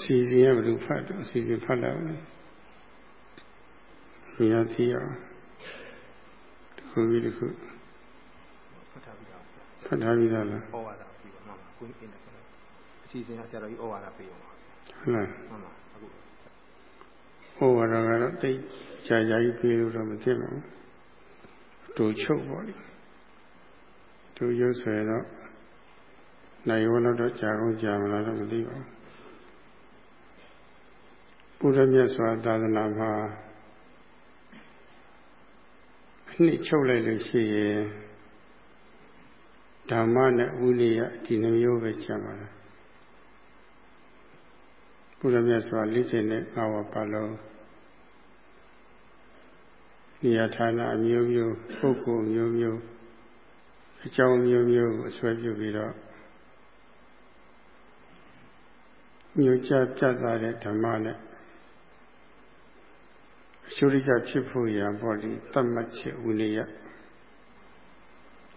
စီစဉ်ရဘယ်လိုဖတ်တော့အစီစဉ်ဖတ်လာတယ်။မြာသိအောင်တခုပြီးတခုဖတ်ထားပြီးသားဖတ်ထားပြီးသားလားဩဝါဒပြီးပါမှန်ပါကိုင်းအင်းတယ်အစီစဉ်ကဆရာတော်ကြီးဩဝါဒပေးအောင်ပါဟုတ်လားမှန်ပါအခုဩဝါဒကတော့တိတ်ကြာကြာကြီးပြေလို့တော့မသိပါဘူးတူချုပ်ပါလိမ့်တူရုပ်ဆွဲတော့နိုင်ဝလို့တော့ကြာကုန်ကြာမလားတော့မသိပါဘူး ဘုရားမြတ်စွာသာသနာမှာအနှစ်ချုပ်လိုက်လို့ရှိရင်ဓမ္မနဲ့ဝိနည်းဒီနှမျိုးပဲကျန်ပါလားဘုရားမြတ်စွာ40နဲ့5ဝပါလုံးနေရာဌာနအမျိုးမျိုးပုဂ္ဂိုလ်မျိုးမျိုးအကြောင်းမျိုးမျိုးကိုအဆွဲပြုပြီးတော့ညွှန်ကြားပြသတဲ့ဓမ္မနဲ့ အရှုရိကဖြစ်ဖို့ရန်ပေါ့ဒီတတ်မှတ်ချက်ဝိနည်း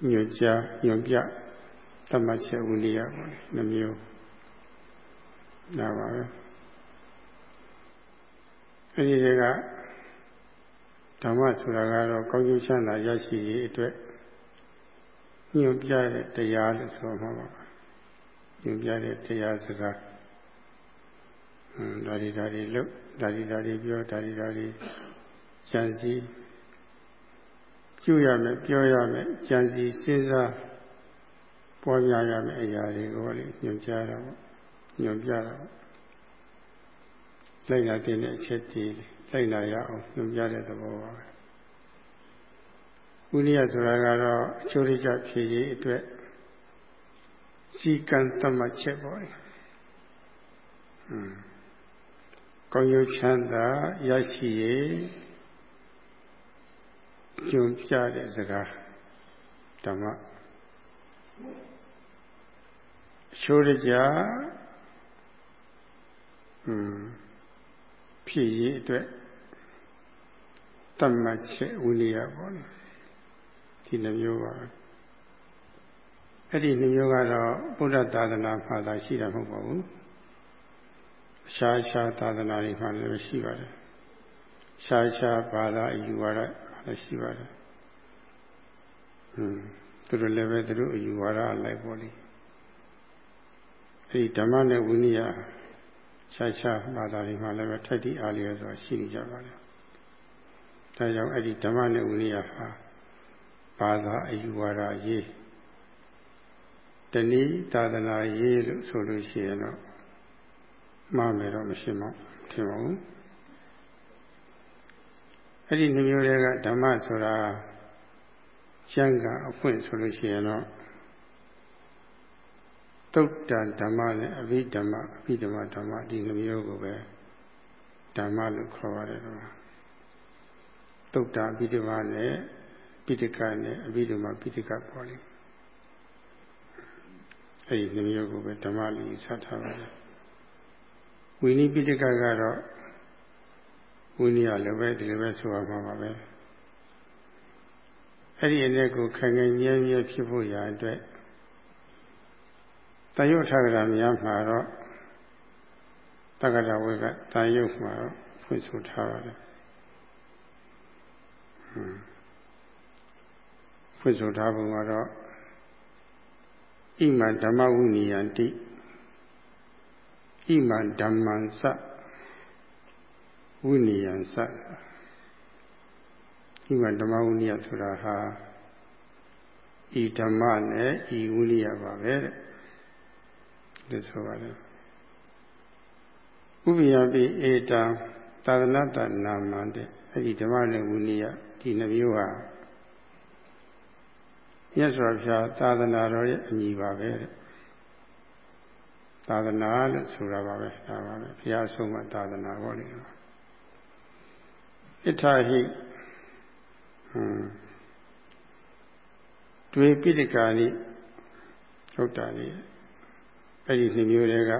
ညွှန်ကြားညွှန်ပြတတ်မှတ်ချက်ဝိနည်းပေါ့နှမျိုးဒါပါပဲအဲဒီတွေကဓမ္မဆိုတာကတော့ကောင်းကျိုးချမ်းသာရရှိရေးအတွက်ညွှန်ပြတဲ့တရားလို့ဆိုမှာပါညွှန်ပြတဲ့တရားစကားဟွန်းဒါဒီဒါဒီလို့ ဒါဒီဒါဒီပြောဒါဒီဒါဒီကြံစည်ပြုရမယ်ပြောရမယ်ကြံစည်စဉ်းစားပွားများရမယ်အရာတွေကိုလေညွှန်ကြားတာပေါ့ညွှန်ပြတာပေါ့လိုက်လာတဲ့အချက်တည်းလိုက်လာရအောင်ညွှန်ပြတဲ့သဘောပါပဲဝိနည်းဆိုတာကတော့အချိုးရကြဖြည့်ရေးအတွက်စီကံတတ်မှတ်ချက်ပေါ့လေ။อืม ကောင်းကျိုးချမ်းသာရရှိရေးကြုံပြတဲ့စကားဓမ္မအချိုးရကြอืมဖြည့်ရေးအတွက်တတ်မှတ်ချက်ဝိနည်းပေါ့လေ။ဒီနှမျိုးပါအဲ့ဒီနှမျိုးကတော့ဘုရားသာသနာမှာသာရှိတာမဟုတ်ပါဘူး ရှားရှားသာသနာတွေမှာလည်းရှိပါတယ်ရှားရှားဘာသာအယူဝါဒလည်းရှိပါတယ်ဟွန်းသူတို့လည်းပဲသူတို့အယူဝါဒလိုက်ပေါ်လိအဲ့ဒီဓမ္မနဲ့ဝိနည်းရှားရှားဘာသာတွေမှာလည်းပဲထိုက်တိအားလျော်စွာရှိနေကြပါတယ်ဒါကြောင့်အဲ့ဒီဓမ္မနဲ့ဝိနည်းဟာဘာသာအယူဝါဒရေးတဏိသာသနာရေးလို့ဆိုလို့ရှိရင်တော့ မှားမယ်တော့မရှိမထင်ပါဘူးအဲ့ဒီနှမျိုးတွေကဓမ္မဆိုတာကျမ်းကအဖွင့်ဆိုလို့ရှိရင်တော့သုတ်တဓမ္မနဲ့အဘိဓမ္မအဘိဓမ္မဓမ္မဒီနှမျိုးကိုပဲဓမ္မလို့ခေါ်ရတယ်တော့သုတ်တအဘိဓမ္မနဲ့ပိဋကနဲ့အဘိဓမ္မာပိဋကပေါ်လိမ့်အဲ့ဒီနှမျိုးကိုပဲဓမ္မလူဆက်ထားပါတယ် ဝိနည်းပိဋကကတော့ဝိနည်းလည်းပဲဒီလိုပဲဆိုရမှာပါပဲအဲ့ဒီအနေကိုခိုင်ခိုင်မြဲမြဲဖြစ်ဖို့ရာအတွက်တန်ရုပ်ထာဂရများမှာတော့တက္ကရာဝေကတန်ရုပ်မှာတော့ဖွင့်ဆိုထားပါတယ်ဟွန်းဖွင့်ဆိုထားပုံကတော့ဣမံဓမ္မဝိနည်းယံတိ ဣမံဓမ္မံစဝိနည်းယံစဣမံဓမ္မဝိနည်းယဆိုတာဟာဤဓမ္မနဲ့ဤဝိနည်းယပါပဲတဲ့ဒီဆိုပါတယ်ဥပယပိဧတံသာသနာတနာမံတဲ့အဲ့ဒီဓမ္မနဲ့ဝိနည်းယဒီနှမျိုးဟာမြတ်စွာဘုရားသာသနာတော်ရဲ့အညီပါပဲတဲ့ သာသနာလို့ဆိုတာပါပဲဒါပါပဲဘုရားဆုံးမသာသနာဟောလေဣထဟိဟွန်းတွေပိဋကာနိဟုတ်တာလေအဲ့ဒီနှစ်မျိုးတွေက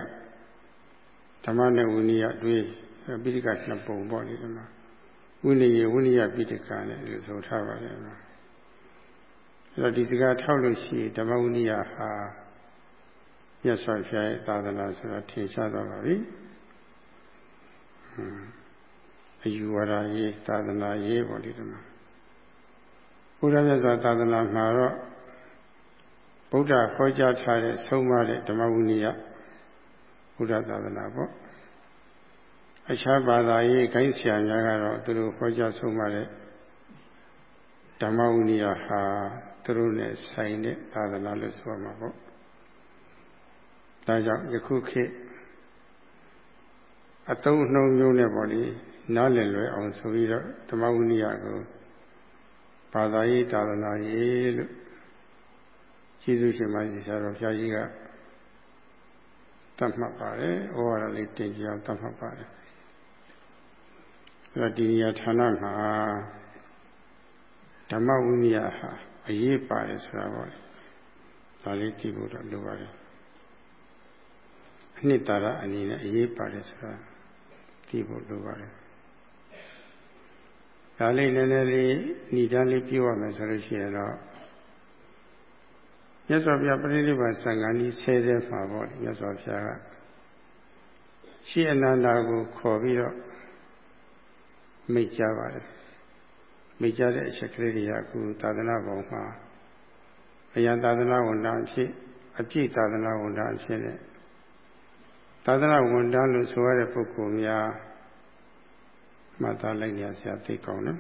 ဓမ္မနဲ့ဝိနည်းတွေပိဋကနှစ်ပုံပေါ့လေဒီမှာဝိနည်းဝိနည်းပိဋကာနဲ့လို့ဆိုထားပါတယ်နော်အဲ့တော့ဒီစကားထောက်လို့ရှိရင်ဓမ္မဝိနည်းဟာ မြတ်စွာဘုရားရဲ့သာသနာဆိုတာထင်ရှားသွားပါပြီအယူဝါဒရေးသာသနာရေးပေါ့ဒီမှာဘုရားမြတ်စွာသာသနာမှာတော့ဗုဒ္ဓဟောကြားထားတဲ့ဆုံးမတဲ့ဓမ္မဝိနည်းဘုရားသာသနာပေါ့အခြားဘာသာရေးခိုင်းဆရာများကတော့သူတို့ဟောကြားဆုံးမတဲ့ဓမ္မဝိနည်းဟာသူတို့နဲ့ဆိုင်တဲ့သာသနာလို့ဆိုရမှာပေါ့ ဒါကြောင့်ယခုခေတ်အတုံးနှုံမျိုးနဲ့ပေါ့လေနားလည်လွယ်အောင်ဆိုပြီးတော့ဓမ္မဝိနည်းကိုဘာသာရေးသာသနာရေးလို့ကျေးဇူးရှင်မကြီးဆရာတော်ဘုရားကြီးကတတ်မှတ်ပါတယ်ဩဝါဒလေးတင်ပြအောင်တတ်မှတ်ပါတယ်အဲ့တော့ဒီနေရာဌာနမှာဓမ္မဝိနည်းဟာအရေးပါတယ်ဆိုတာပေါ့ဒါလေးကြည့်ဖို့တော့လိုပါတယ်အ နှစ်သာရအနေနဲ့အရေးပါတယ်ဆိုတာကြည့်ဖို့လိုပါတယ်ဒါလေးနည်းနည်းလေးဏိဒန်းလေးပြောရမယ်ဆိုလို့ရှိရင်တော့မြတ်စွာဘုရားပရိနိဗ္ဗာန်စံဃာကြီးဆဲဆဲမှာပေါ့မြတ်စွာဘုရားကရှိအနန္ဒာကိုခေါ်ပြီးတော့မိတ်ကြပါတယ်မိတ်ကြတဲ့အချက်ကလေးတွေကအခုသာသနာ့ဘောင်မှာအယံသာသနာဝန်ထမ်းအဖြစ်အပြည့်သာသနာဝန်ထမ်းအဖြစ်နဲ့ သာသနာဝန်ထမ်းလို့ဆိုရတဲ့ပုဂ္ဂိုလ်များမှတ်သားလိုက်ရဆရာသိကောင်းနော်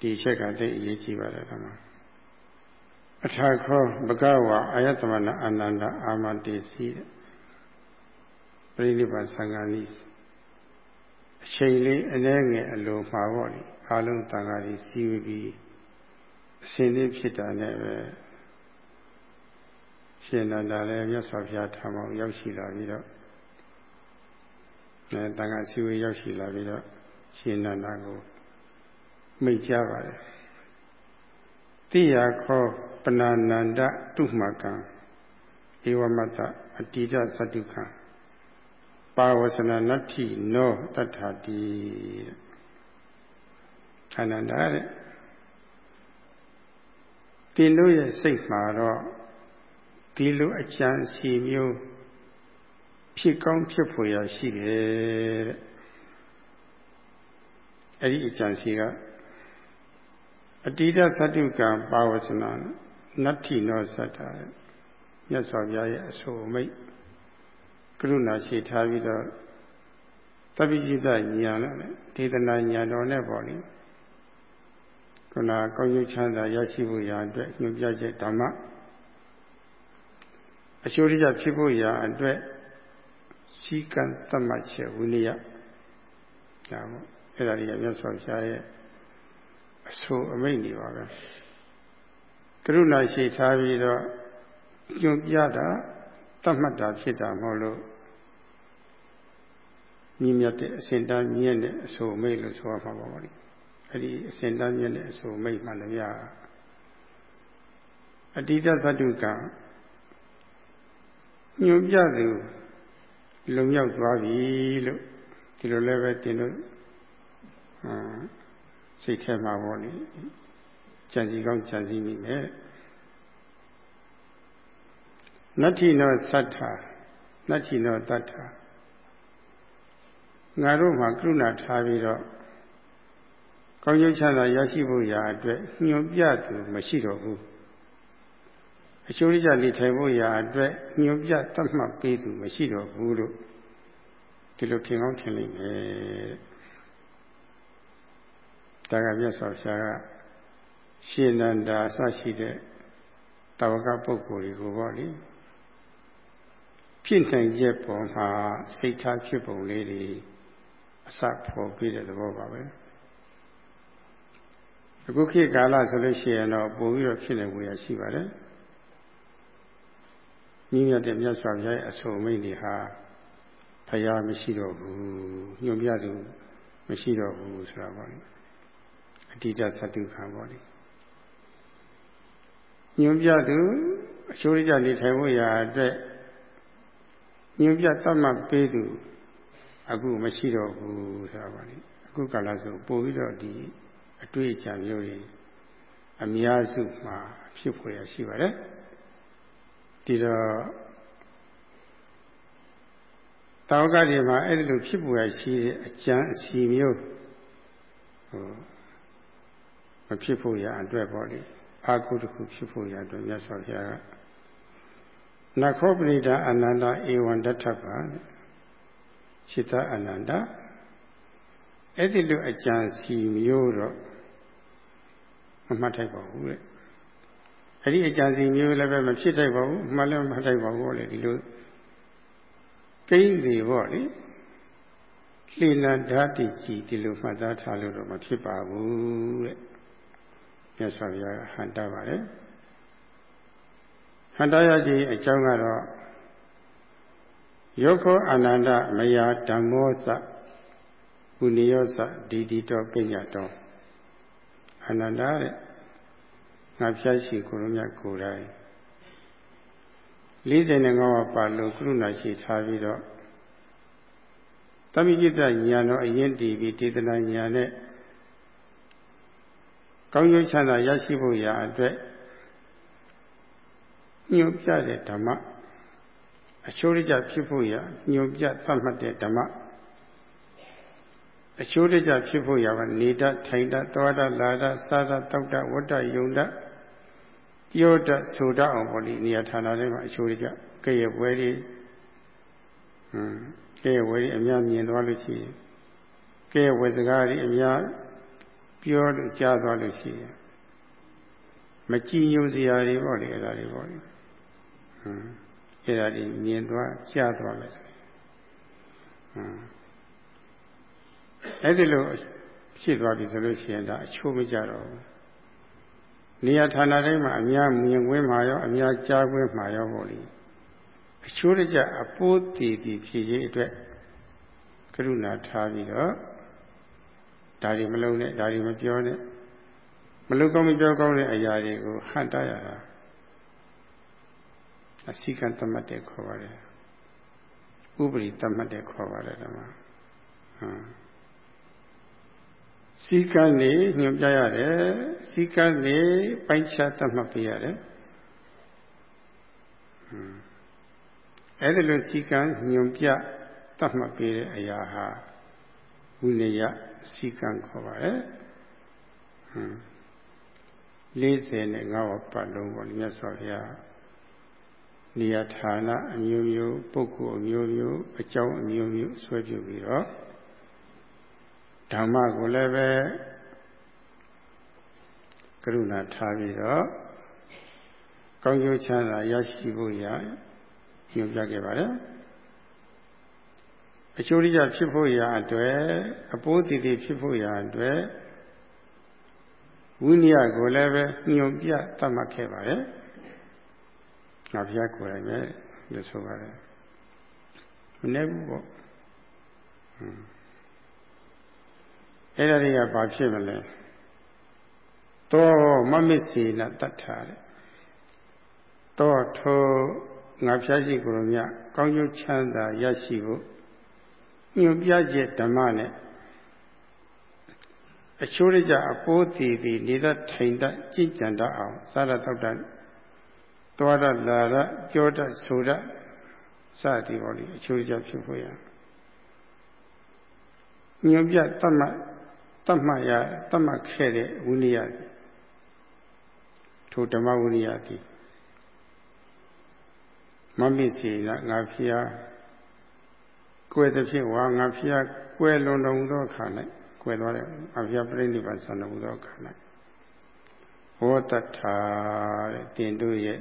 ဒီချက်ကတိတ်အရေးကြီးပါတယ်ကွာအထာခောဘဂဝါအာယတမနာအနန္တအာမတေစီတဲ့ပရိနိဗ္ဗာန်သံဃာကြီးအချိန်လေးအနည်းငယ်အလိုမှာပေါ့လေအာလုံးတန်ဃာကြီးစီးပြီးအစဉ်လေးဖြစ်တာနဲ့ပဲ ရှင်နန္ဒာလည်းမြတ်စွာဘုရားထာမောရောက်ရှိလာပြီးတော့အဲတန်ခါစီဝေးရောက်ရှိလာပြီးတော့ရှင်နန္ဒာကိုမိတ်ကြပါတယ်တိယခောပဏာနန္ဒတုမကံဧဝမတ္တအတိဒသတ္တုခံပါဝဆနာနတ္ထိနောတတ္ထာတိအနန္ဒတဲ့တင်တို့ရဲ့စိတ်မှာတော့ ဒီလိုအကြံစီမျိုးဖြစ်ကောင်းဖြစ်ဖို့ရရှိတယ်တဲ့အဲ့ဒီအကြံစီကအတိဒသတ္တုကံပါဝဆနာနတ္ထိနောသတ္တာမြတ်စွာဘုရားရဲ့အဆိုအမိတ်ကရုဏာရှိထားပြီးတော့တပိจิตဉာဏ်နဲ့ဒေသနာဉာဏ်တော်နဲ့ပေါ့လေခုနကောင်းကျိုးချမ်းသာရရှိဖို့ရာအတွက်ညွှန်ပြချက်ဓမ္မ အကျိုးရဖြစ်ဖို့ရာအတွက်စီကံတတ်မှတ်ချက်ဝိနည်းဒါပေါ့အဲ့ဒါတွေကမြတ်စွာဘုရားရဲ့အဆိုအမိန့်တွေပါပဲကရုဏာရှိထားပြီးတော့ညွန်ပြတာတတ်မှတ်တာဖြစ်တာမဟုတ်လို့မြင့်မြတ်တဲ့အစဉ်တန်းမြင့်တဲ့အဆိုအမိန့်လို့ဆိုရမှာပါပါလိအဲ့ဒီအစဉ်တန်းမြင့်တဲ့အဆိုအမိန့်မှလည်းရအတိတ္တသတ္တုက ညွန်ပြသူလုံရောက်သွားပြီလို့ဒီလိုလည်းပဲတင်လို့အာစိတ်ထဲမှာပေါ့လေကြံစီကောင်းကြံစီမိမယ်နတ္ထိနောသတ္ထာနတ္ထိနောတတ္ထာငါတို့မှာကရုဏာထားပြီးတော့ကောင်းကျိုးချမ်းသာရရှိဖို့ရာအတွက်ညွန်ပြသူမရှိတော့ဘူး အချိုးရကြနေထိုင်ဖို့ရာအတွက်ညွန်ပြတတ်မှတ်ပေးသူမရှိတော့ဘူးလို့ဒီလိုထင်ကောင်းထင်လိမ့်မယ်ဒါကမြတ်စွာဘုရားကရှင်နန္ဒာအစရှိတဲ့တဝကပုဂ္ဂိုလ်တွေကိုပေါ့လေဖြစ်နိုင်ချက်ပေါ်မှာစိတ်ထားဖြစ်ပုံလေးတွေအစဖော်ပြတဲ့သဘောပါပဲအခုခေတ်ကာလဆိုလို့ရှိရင်တော့ပို့ပြီးတော့ဖြစ်နေဝင်ရရှိပါတယ် ညီမြတ်တဲ့မြတ်စွာဘုရားရဲ့အဆိုအမိန့်တွေဟာဖယားမရှိတော့ဘူးညွန်ပြသူမရှိတော့ဘူးဆိုတာပါလေအတိတသတ္တုခံပါလေညွန်ပြသူအချိုးရကြနေထိုင်ဖို့ရာအတွက်ညွန်ပြတတ်မှတ်ပေးသူအခုမရှိတော့ဘူးဆိုတာပါလေအခုကာလဆိုပို့ပြီးတော့ဒီအတွေ့အကြံမျိုးတွေအများစုမှာဖြစ်ဖွယ်ရရှိပါတယ် di တောကတွေမှာအဲ့ဒီလိုဖြစ်ပေါ်ရရှိတဲ့အကျံအစီမျိုးဟိုမဖြစ်ဖို့ရအတွက်ပေါ့လေအာကုတခုဖြစ်ဖို့ရအတွက်မြတ်စွာဘုရားကနခောပရိဒာအနန္တဧဝံတထပါစိတအနန္တအဲ့ဒီလိုအကြံစီမျိုးတော့မမှတ်ထိုက်ပါဘူးတဲ့ အဲ့ဒီအကြံစီမျိုးလည်းပဲမဖြစ်ထိုက်ပါဘူးမှတ်လည်းမမှတ်ထိုက်ပါဘူးလေဒီလိုကိန်းတွေပေါ့လေလှေလန်ဓာတိကြီးဒီလိုမှတ်သားထားလို့တော့မဖြစ်ပါဘူးတဲ့မြတ်စွာဘုရားဟန်တာပါတယ်ဟန်တာရခြင်းအကြောင်းကတော့ယောခောအာနန္ဒမယာဓမ္မောသကုဏိယောသဒီတိတောပိညတောအာနန္ဒတဲ့ ငါဖြတ်ရှိကိုရမြတ်ကိုယ်တိုင်45ပါလို့ကရုဏာရှိထားပြီးတော့တမိจิตဉာဏ်တော်အရင်တည်ပြီးဒေသနာဉာဏ်နဲ့ကောင်းကျိုးချမ်းသာရရှိဖို့ရာအတွက်ညွှန်ပြတဲ့ဓမ္မအချိုးရကြဖြစ်ဖို့ရာညွှန်ပြသတ်မှတ်တဲ့ဓမ္မအချိုးရကြဖြစ်ဖို့ရာကနေတထိုင်တသောတလာတစားတတောက်တဝတ္တယုံတ ပြောတဆိုတအောင်ပေါ့ဒီနေရာဌာနတွေမှာအချိုးရကြကဲ့ရဲ့ပွဲတွေဟွန်းကဲ့ရဲ့ပွဲတွေအများမြင်သွားလို့ရှိရင်ကဲ့ရဲ့ဝေစကားတွေအများပြောလို့ကြားသွားလို့ရှိရင်မကြည်ညိုစရာတွေပေါ့လေအဲ့ဒါတွေပေါ့လေဟွန်းအဲ့ဒါတွေမြင်သွားကြားသွားမယ်ဆိုရင်ဟွန်းအဲ့ဒီလိုဖြစ်သွားပြီဆိုလို့ရှိရင်ဒါအချိုးမကြတော့ဘူး နေရာဌာနတိုင်းမှာအများမြင်ကွင်းမှာရောအများကြားကွင်းမှာရောပေါ့လေအချိုးတကြအပိုးတည်တည်ဖြစ်ရေးအတွက်ကရုဏာထားပြီးတော့ဒါတွေမလုံးနဲ့ဒါတွေမပြောနဲ့မလုံးကောင်းမပြောကောင်းတဲ့အရာတွေကိုဟန့်တားရတာအစိကံတမတ်တဲ့ခေါ်ပါတယ်ဥပရိတမတ်တဲ့ခေါ်ပါတယ်ဓမ္မဟမ် စီကံနေညွှန်ပြရတယ်စီကံနေပိုင်းခြားတတ်မှတ်ပေးရတယ်အဲ့ဒီလိုစီကံညွှန်ပြတတ်မှတ်ပေးတဲ့အရာဟာဝိနည်းစီကံခေါ်ပါတယ်ဟွန်း45ဝပတ်လုံးပေါ့မြတ်စွာဘုရားနေရာဌာနအမျိုးမျိုးပုဂ္ဂိုလ်အမျိုးမျိုးအကြောင်းအမျိုးမျိုးဆွဲပြုပြီးတော့ ဓမ္မကိုလည်းပဲကရုဏာထားပြီးတော့ကောင်းကျိုးချမ်းသာရရှိဖို့ရညွှန်ပြခဲ့ပါတယ်အချိုးရိယဖြစ်ဖို့ရာအတွက်အပိုးတည်တည်ဖြစ်ဖို့ရာအတွက်ဝိနည်းကိုလည်းပဲညွန်ပြတတ်မှတ်ခဲ့ပါတယ်။ငါဘုရားကိုယ်တိုင်ပဲရဆိုပါတယ်။မနေဘူးပေါ့။ အဲ့ဒါတွေကဘာဖြစ်မလဲ။တောမမစ္စေနတတ်ထားတယ်။တောထိုငါဖျားရှိကိုယ်တော်မြတ်ကောင်းကျိုးချမ်းသာရရှိဖို့ညွန်ပြချက်ဓမ္မနဲ့အချိုးရကြအပိုးတည်ပြီးနေတထိုင်တကြည်ကြံတအောင်စားရတောက်တသွားရလာရပြောတဆိုရစသည်ပေါ်လေအချိုးရကြဖြစ်ဖို့ရညွန်ပြတတ်မှ တ်တတ်မှတ်ရတတ်မှတ်ခဲ့တဲ့ဝိနည်းထိုဓမ္မဝိနည်းသည်မမစ္စေကငါဖျားကွယ်သည်ဖြင့်ဝါငါဖျားကွယ်လွန်တော်မူသောအခါ၌ကွယ်သွားတဲ့အဖျားပြိဋိဘဆန္ဒမူသောအခါ၌ဟောတထာတဲ့တင်တို့ရဲ့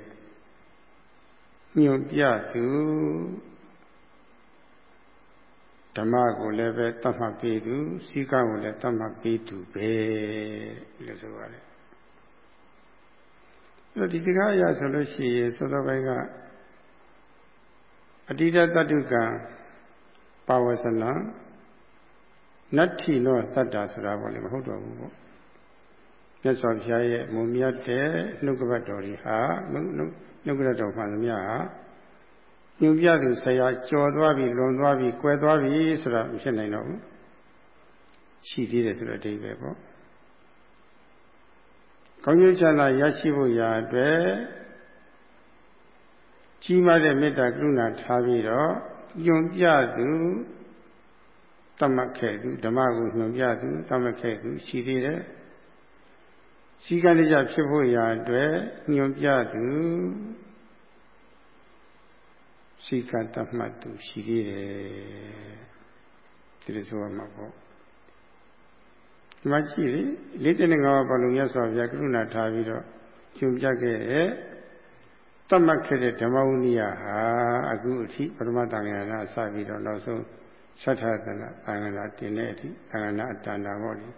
ညွန်ပြသူ ဓမ္မကိုလည်းပဲတတ်မှတ်ပြီးသူစီကံကိုလည်းတတ်မှတ်ပြီးသူပဲလို့ဆိုရတယ်အဲ့ဒီစကားအရဆိုလို့ရှိရင်သောတော်ပိုင်းကအတိတတတုကံပါဝဆနာနတ္ထိနောသတ္တာဆိုတာပေါ့လေမဟုတ်တော့ဘူးပေါ့မြတ်စွာဘုရားရဲ့မုံမြတ်တဲ့နှုတ်ကပတ်တော်ကြီးဟာနှုတ်ကပတ်တော်မှန်သမျှဟာ ညွန်ပြသူဆရာကြော်သွားပြီလွန်သွားပြီကွယ်သွားပြီဆိုတာမဖြစ်နိုင်တော့ဘူးရှိသေးတယ်ဆိုတော့အဓိပ္ပာယ်ပေါ့ကောင်းကျိုးချမ်းသာရရှိဖို့ရာအတွက်ကြီးမားတဲ့မေတ္တာကရုဏာထားပြီးတော့ညွန်ပြသူတမတ်ခဲ့သူဓမ္မကိုညွန်ပြသူတမတ်ခဲ့သူရှိသေးတယ်စီကံတရားဖြစ်ဖို့ရာအတွက်ညွန်ပြသူ စီကံတတ်မှတ်သူရှိသေးတယ်ဒီလိုဆိုရမှာပေါ့ဒီမှာကြည့်လေ45ပါးဘာလို့မြတ်စွာဘုရားကရုဏာထားပြီးတော့ညွန်ပြခဲ့တဲ့တတ်မှတ်ခဲ့တဲ့ဓမ္မဝိနည်းဟာအခုအထိပရမတ္တဉာဏ်အစပြီးတော့နောက်ဆုံးသတ္ထသနာသံဃာတင်တဲ့အထိသံဃာအတ္တနာပေါ့လေ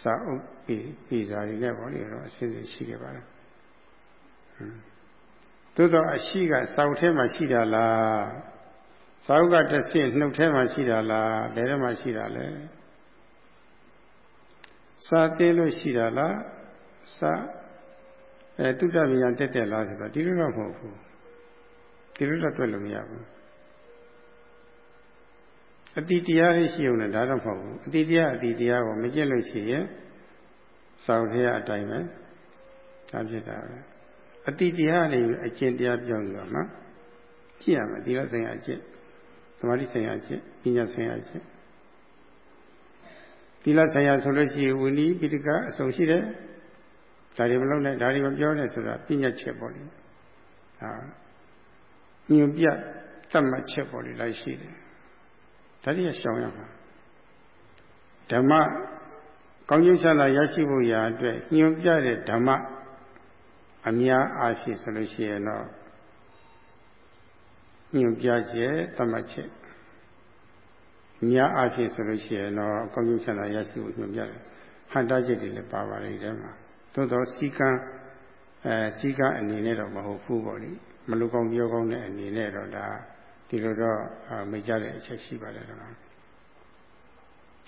စာအုပ်ပြီးပြီးစာတွေနဲ့ပေါ့လေတော့အစစ်စစ်ရှိခဲ့ပါလား သို့တော့အရှိကစာအုပ်ထဲမှာရှိတာလားစာအုပ်ကတစ်ဆင့်နှုတ်ထဲမှာရှိတာလားဘယ်ထဲမှာရှိတာလဲစာသိလို့ရှိတာလားစာအဲတုတ္တမြညာတက်တက်လားဆိုတော့ဒီလိုတော့မဟုတ်ဘူးဒီလိုတော့တွေ့လို့မရဘူးအတိတရားလေးရှိုံနဲ့ဒါတော့မဟုတ်ဘူးအတိတရားအတိတရားကိုမကျင့်လို့ရှိရင်စောင့်ထဲအတိုင်းပဲဒါဖြစ်တာပဲ အတိတရားလေးအကျင့်တရားပြောင်းရမှာကြည့်ရမယ်ဒီလိုဆိုင်ရာအကျင့်သမာဓိဆိုင်ရာအကျင့်ပညာဆိုင်ရာအကျင့်ဒီလဆိုင်ရာဆိုလို့ရှိရင်ဝိနည်းပိဋကအဆုံးရှိတယ်ဒါတွေမလုပ်နဲ့ဒါတွေမပြောနဲ့ဆိုတာပညာချက်ပေါ့လေဟာညွန်ပြသတ်မှတ်ချက်ပေါ့လေလိုက်ရှိတယ်ဒါတွေကရှောင်ရမှာဓမ္မကောင်းကျိုးချမ်းသာရရှိဖို့ရာအတွက်ညွန်ပြတဲ့ဓမ္မ အများအားဖြင့်ဆိုလို့ရှိရင်တော့ညွန်ပြချက်သတ်မှတ်ချက်များအားဖြင့်ဆိုလို့ရှိရင်တော့ကောင်းကျိုးချမ်းသာရရှိဖို့ညွန်ပြတယ်ဟန်တာချက်တွေလည်းပါပါတယ်ဒီထဲမှာသို့တော့စီကံအဲစီကံအနေနဲ့တော့မဟုတ်ဘူးပေါ့လေမလူကောင်းပြောကောင်းတဲ့အနေနဲ့တော့ဒါဒီလိုတော့မေ့ကြတဲ့အချက်ရှိပါတယ်တော့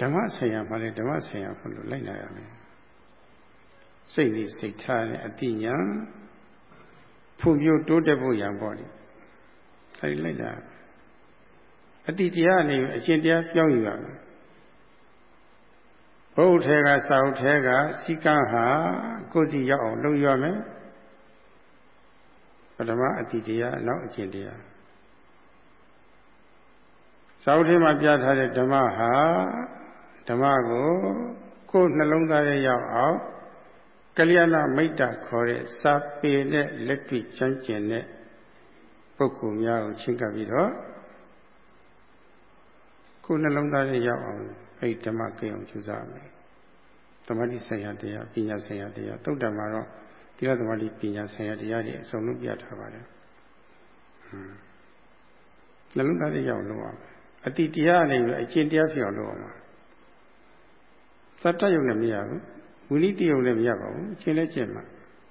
ဓမ္မဆရာမှလည်းဓမ္မဆရာဖို့လို့လိုက်လာရမယ် စိတ်လေးစိတ်ထားနဲ့အတိညာဖွံ့ဖြိုးတိုးတက်ဖို့ရံပေါ့လေအဲဒီလိုက်လာအတိတရားအနေနဲ့အကျင့်တရားပြောင်းယူရမယ်ဘုထဲကစာအုပ်ထဲကစီကံဟာကိုယ်စီရောက်အောင်လုပ်ရမယ်ပထမအတိတရားနောက်အကျင့်တရားစာအုပ်ထဲမှာပြထားတဲ့ဓမ္မဟာဓမ္မကိုကိုယ်နှလုံးသားရဲ့ရောက်အောင် ကလျာဏမိတ်တာခေါ်တဲ့စာပေနဲ့လက်တွေ့ကျမ်းကျင်တဲ့ပုဂ္ဂိုလ်များကိုချင်းကပ်ပြီးတော့ကိုယ်နှလုံးသားရဲ့ရောက်အောင်အဲ့ဓမ္မကိအောင်ကျူစားမယ်။သမတိဆိုင်ရာတရားပညာဆိုင်ရာတရားတုတ်တံမှာတော့တိရသမတိပညာဆိုင်ရာတရားတွေအစုံလုံးပြထားပါတယ်။ဟွန်းနှလုံးသားရဲ့ရောက်လို့ရမယ်။အတိတရားအနေနဲ့အကျင့်တရားဖြစ်အောင်လုပ်အောင်ပါ။သတ္တယုံနဲ့မရဘူး။ ဝိနည်းတယုံနဲ့မရပါဘူး။အကျင့်လည်းကျင့်မှာ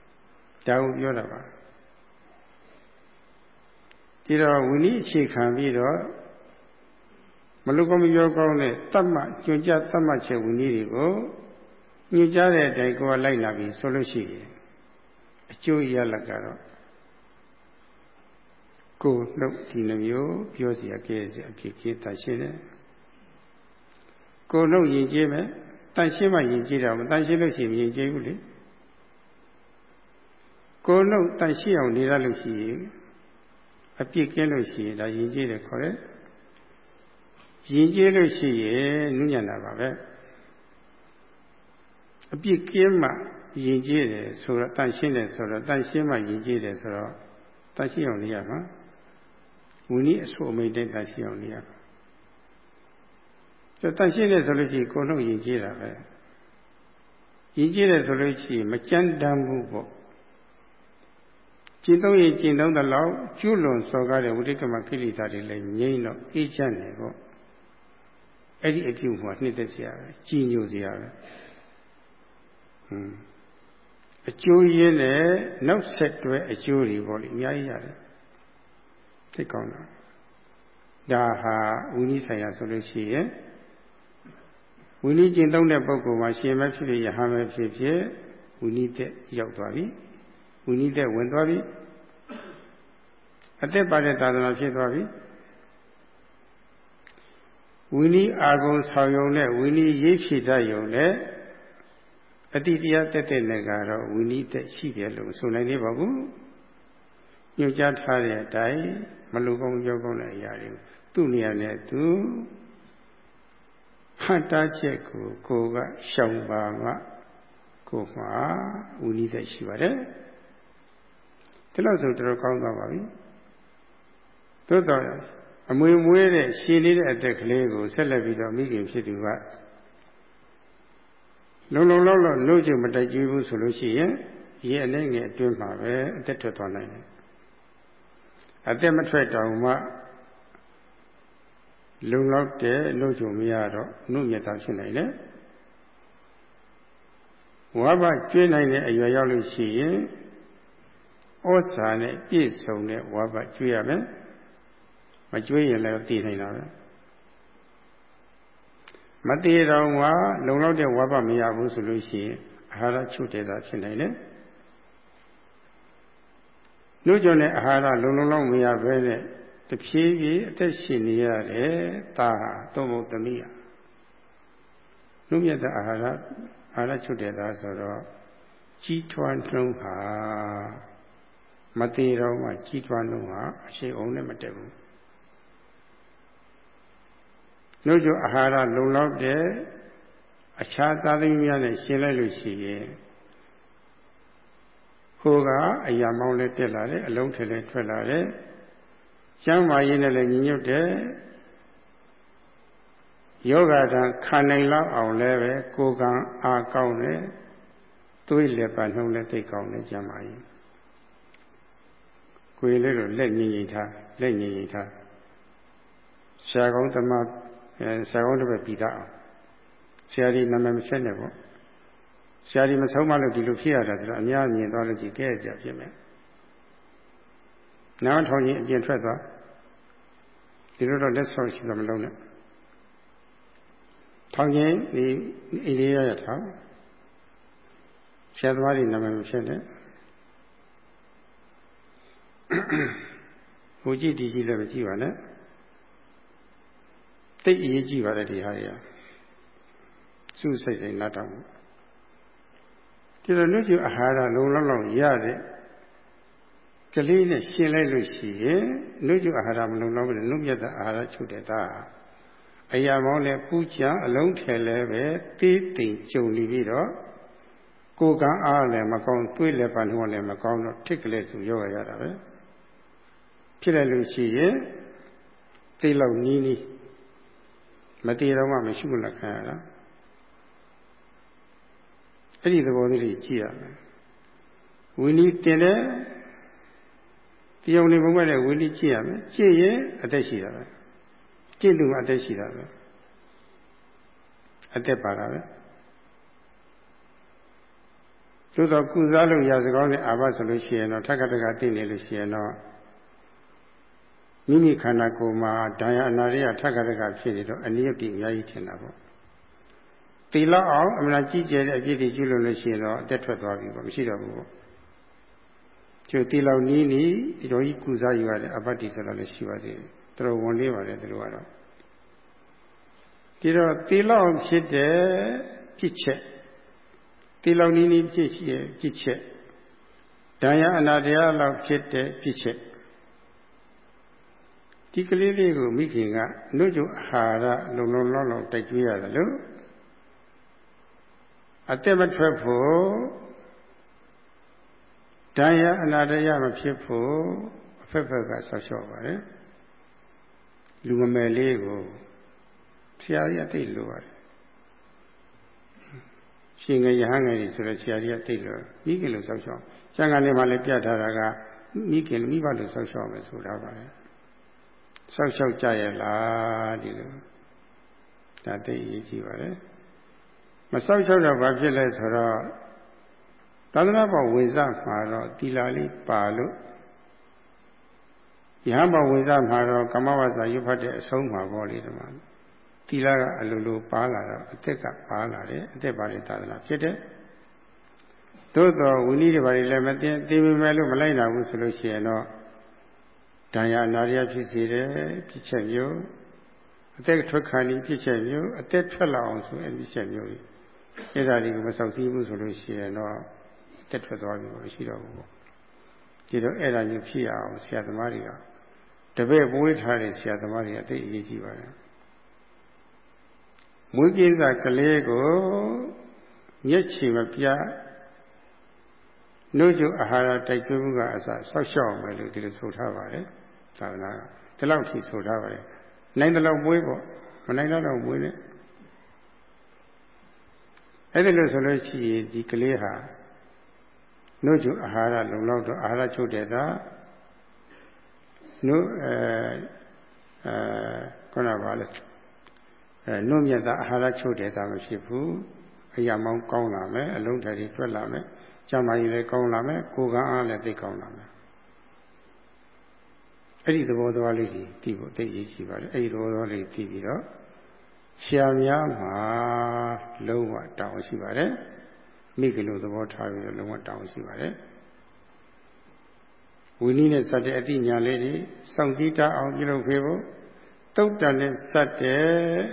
။ဒါကိုပြောတာပါ။ဒီတော့ဝိနည်းအခြေခံပြီးတော့မလူကောမပြောကောင်းတဲ့တတ်မှညွှန်ကြားတတ်မှချက်ဝိနည်းတွေကိုညွှန်ကြားတဲ့အတိုင်းကိုယ်ကလိုက်လာပြီဆိုလို့ရှိရင်အကျိုးရလတ်ကတော့ကိုယ်နှုတ်ဒီနှမျိုးပြောစီရကဲစီအဖြစ်ကြီးတတ်ရှင်းတယ်ကိုယ်နှုတ်ယဉ်ကျေးမယ် တန်ရှင်းမှယဉ်ကျေးတာမတန်ရှင်းလို့ရှိရင်ယဉ်ကျေးဘူးလေကိုယ်နှုတ်တန်ရှင်းအောင်နေရလို့ရှိရင်အပြစ်ကင်းလို့ရှိရင်ဒါယဉ်ကျေးတယ်ခေါ်တယ်ယဉ်ကျေးလို့ရှိရင်နုညံ့တာပါပဲအပြစ်ကင်းမှယဉ်ကျေးတယ်ဆိုတော့တန်ရှင်းတယ်ဆိုတော့တန်ရှင်းမှယဉ်ကျေးတယ်ဆိုတော့တန်ရှင်းအောင်နေရမှာဝိနည်းအဆိုအမိတ်တဲ့တန်ရှင်းအောင်နေရမှာ ကျတန်ရှင်းတယ်ဆိုလို့ရှိရင်ကိုယ်လုံးယဉ်ကျေးတာပဲယဉ်ကျေးတယ်ဆိုလို့ရှိရင်မကြမ်းတမ်းဘူးပေါ့ကျင့်သုံးရင်ကျင့်သုံးတဲ့လောက်ကျွလွန်စော်ကားတဲ့ဝိတိကမကိလေသာတွေလည်းငြိမ့်တော့အေးချမ်းတယ်ပေါ့အဲ့ဒီအပြုမှာနှစ်သက်စရာပဲကြည်ညိုစရာပဲဟွန်းအကျိုးရင်းနဲ့နောက်ဆက်တွဲအကျိုးတွေပေါ့လေအများကြီးရတယ်သိကောင်းတာဒါဟာဝိနည်းဆိုင်ရာဆိုလို့ရှိရင် ဝိနည်းကျင့်သုံးတဲ့ပုဂ္ဂိုလ်မှာရှင်မဲ့ဖြစ်ဖြစ်ယဟန်မဲ့ဖြစ်ဖြစ်ဝိနည်းသက်ရောက်သွားပြီဝိနည်းသက်ဝင်သွားပြီအသက်ပါတဲ့သာသနာဖြစ်သွားပြီဝိနည်းအာဂုံဆောင်ယုံနဲ့ဝိနည်းရေးဖြည့်တတ်ယုံနဲ့အတိတရားတက်တဲ့နဲ့ကတော့ဝိနည်းတက်ရှိတယ်လို့ဆိုနိုင်သေးပါဘူးညွှန်ကြားထားတဲ့အတိုင်းမလူကောင်းကြောကောင်းတဲ့အရာတွေသူ့နေရာနဲ့သူ ဟတ်တာချက်ကိုကိုကရှောင်ပါမှကိုမှဝိနည်းသက်ရှိပါတယ်ဒီလောက်ဆိုတော်တော်ကောင်းသွားပါပြီသို့တော့အမွေမွေးတဲ့ရှည်လေးတဲ့အသက်ကလေးကိုဆက်လက်ပြီးတော့မိခင်ဖြစ်သူကလုံလုံလောက်လောက်နှုတ်ချမတိုက်ကြည့်ဘူးဆိုလို့ရှိရင်ရေအနေငယ်အတွင်းမှာပဲအသက်ထွက်သွားနိုင်တယ်အသက်မထွက်တောင်မှ လုံလောက်တဲ့နှုတ်ချမရတော့နှုတ်မြတ်တာဖြစ်နိုင်တယ်ဝါဘကျွေးနိုင်တဲ့အရွယ်ရောက်လို့ရှိရင်ဩဇာနဲ့ပြည့်စုံတဲ့ဝါဘကျွေးရမယ်မကျွေးရင်လည်းတည်နိုင်တာပဲမတည်တော့ကလုံလောက်တဲ့ဝါဘမရဘူးဆိုလို့ရှိရင်အာဟာရချုပ်တဲ့တာဖြစ်နိုင်တယ်နှုတ်ကြတဲ့အာဟာရလုံလုံလောက်မရဘဲနဲ့ တဖြည်းဖြည်းအသက်ရှင်နေရတယ်တာဟာသုံးဖို့သမီးဟာနှုတ်မြတ်တဲ့အာဟာရအာရချုပ်တဲ့သားဆိုတော့ကြီးထွားနှုံးဟာမသေးတော့မှကြီးထွားနှုံးဟာအရှိန်အောင်နဲ့မတက်ဘူးနှုတ်ကြအာဟာရလုံလောက်တဲ့အခြားသားသမီးများနဲ့ရှင်းလိုက်လို့ရှိရင်ဟိုကအရာမောင်းလည်းတက်လာတယ်အလုံးထဲလည်းထွက်လာတယ် ကျမ်းမာရေးနဲ့လည်းညီညွတ်တယ်ယောဂတံခံနိုင်လောက်အောင်လည်းပဲကိုယ်ကံအားကောင်းတယ်သွေးလက်ပါနှုံးလည်းသိကောင်းတယ်ကျမ်းမာရေးကိုယ်လေးတော့လက်ငြိမ်ငြိမ်ထားလက်ငြိမ်ငြိမ်ထားဆရာကောင်းသမားဆရာကောင်းတစ်ပတ်ပြီးသားအောင်ဆရာကြီးနာမည်မဆက်နဲ့ပေါ့ဆရာကြီးမဆုံးမလို့ဒီလိုဖြစ်ရတာဆိုတော့အများမြင်သွားလို့ကြည့်ကဲဆရာဖြစ်မယ်နားထောင်ရင်အပြင်ထွက်သွား ဒီလိုတော့လက်ဆော့ရှိတော့မလုံးနဲ့ထောင်ရင်ဒီအိန္ဒိယရထောင်ဆရာသမားတွေနာမည်မဖြစ်နဲ့ဟိုကြည့်ဒီကြည့်လည်းမကြည့်ပါနဲ့တိတ်အရေးကြီးပါတယ်ဒီဟာတွေကစုစိတ်စိတ်နားတောင်ဒီလိုလူကြီးအာဟာရလုံလောက်လောက်ရတဲ့ ကလေးနဲ့ရှင်းလိုက်လို့ရှိရင်လူကြီးအာဟာရမလုံလောက်ဘူးလူမြတ်တဲ့အာဟာရချုပ်တဲ့သားအရာမောင်းလည်းပူချအလုံးထဲလည်းပဲတေးတိမ်ကြုံနေပြီးတော့ကိုယ်ကအားလည်းမကောင်းတွေးလည်းပန်နှောလည်းမကောင်းတော့ထစ်ကလေးစုရောရတာပဲဖြစ်လိုက်လို့ရှိရင်သိလောက်နီးနီးမတည်တော့မှမရှိဘူးလက်ခံရတာအဲ့ဒီသဘောလေးကြီးကြည့်ရမယ်ဝိနည်းတင်တဲ့ တရားဝင်ဘုံမဲ့တဲ့ဝိနည်းကြည့်ရမယ်ကြည့်ရင်အသက်ရှိတာပဲကြည့်သူကအသက်ရှိတာပဲအသက်ပါတာပဲသို့တော့ကုစားလို့ရစကောင်းတဲ့အာဘဆိုလို့ရှိရင်တော့ထက်ကတကသိနေလို့ရှိရင်တော့မိမိခန္ဓာကိုယ်မှာဒဏ်ရာအနာရိယထက်ကတကဖြစ်နေတော့အနိယတိအများကြီးထင်တာပေါ့တီလောက်အောင်အမှန်ကြီးကျယ်တဲ့အပြစ်တွေကျွလို့လို့ရှိရင်တော့အသက်ထွက်သွားပြီပေါ့မရှိတော့ဘူးပေါ့ ကျိုတီလောက်နီးနီးဒီလိုကြီးကုစားယူရတဲ့အပတ္တိဆိုတော့လည်းရှိပါသေးတယ်သူတို့ဝန်လေးပါတယ်သူတို့ကတော့ဒီတော့တီလောက်ဖြစ်တဲ့ဖြစ်ချက်တီလောက်နီးနီးဖြစ်ရှိရဲ့ဖြစ်ချက်ဒဏ်ရာအနာတရားလောက်ဖြစ်တဲ့ဖြစ်ချက်ဒီကလေးလေးကိုမိခင်ကနှုတ်ကြအာဟာရလုံလုံလောက်လောက်တိုက်ကျွေးရတယ်လို့အသက်မထွက်ဖို့ ဒဏ်ရာအနာတရားမဖြစ်ဖို့အဖက်ဖက်ကဆောက်ရှော့ပါတယ်လူငမယ်လေးကိုဆရာကြီးအသိလိုပါတယ်ရှင်ငယ်ရဟန်းငယ်ကြီးဆိုတော့ဆရာကြီးအသိလိုမိခင်လိုဆောက်ရှော့ကျန်ကနေမှလည်းပြထားတာကမိခင်မိဘလိုဆောက်ရှော့မယ်ဆိုတာပါတယ်ဆောက်ရှောက်ကြရဲ့လားဒီလိုဒါသိအရေးကြီးပါတယ်မဆောက်ရှောက်တော့ဘာဖြစ်လဲဆိုတော့ သာသနာ့ဘောင်ဝင်စားမှာတော့တီလာလေးပါလို့ယဟန်ဘောင်ဝင်စားမှာတော့ကမ္မဝဇ္ဇရွတ်ဖတ်တဲ့အဆုံးမှာပေါ့လေဒီမှာတီလာကအလိုလိုပါလာတော့အသက်ကပါလာတယ်အသက်ပါတဲ့သာသနာဖြစ်တယ်သို့တော့ဝိနည်းတွေဘာတွေလည်းမသိသိပေမဲ့လို့မလိုက်နိုင်ဘူးဆိုလို့ရှိရင်တော့ဒဏ်ရာနာရယဖြစ်စေတယ်ဖြစ်ချက်မျိုးအသက်ထွက်ခါနေဖြစ်ချက်မျိုးအသက်ထွက်လာအောင်ဆိုအဲ့ဒီချက်မျိုးကြီးအဲ့ဒါတွေကိုမဆောက်စည်းဘူးဆိုလို့ရှိရင်တော့ တက်ထွက်သွားပြီမရှိတော့ဘူးပေါ့ဒီတော့အဲ့ဒါမျိုးဖြစ်အောင်ဆရာသမားတွေကတပည့်ပွေးထားတဲ့ဆရာသမားတွေကသိအရေးကြီးပါတယ်မွေးကိစ္စကလေးကိုမျက်ခြေမပြနှုတ်ကျအာဟာရတိုက်ကျွေးမှုကအစဆောက်ရှောက်မယ်လို့ဒီလိုဆိုထားပါတယ်သာသနာကဒီလောက်ထိဆိုထားပါတယ်နိုင်တဲ့လောက်မွေးပေါ့မနိုင်တော့မွေးနဲ့အဲ့ဒီလိုဆိုလို့ရှိရင်ဒီကလေးဟာ နှုတ်ကျအာဟာရလုံလောက်တော့အာဟာရချုပ်တဲ့တာနှုတ်အဲအဲခုနကပါလေအဲနှုတ်မြတ်တာအာဟာရချုပ်တဲ့တာမဖြစ်ဘူးအရာမောင်းကောင်းလာမယ်အလုံးထည်တွေထွက်လာမယ်ကျမ်းမာရေးလည်းကောင်းလာမယ်ကိုယ်ကအားလည်းသိကောင်းလာမယ်အဲ့ဒီသဘောသွားလေးကြီးသိဖို့သိရေးရှိပါတယ်အဲ့ဒီသဘောသွားလေးသိပြီးတော့ဆရာများမှာလုံးဝတောင်းရှိပါတယ် မိကလို့သဘောထားပြီးတော့လုံးဝတောင်းရှိပါတယ်ဝိနည်းနဲ့စတဲ့အတိညာလေးတွေစောင့်ကြည့်တတ်အောင်ပြုလုပ်ပေးဖို့တုတ်တန်နဲ့စတဲ့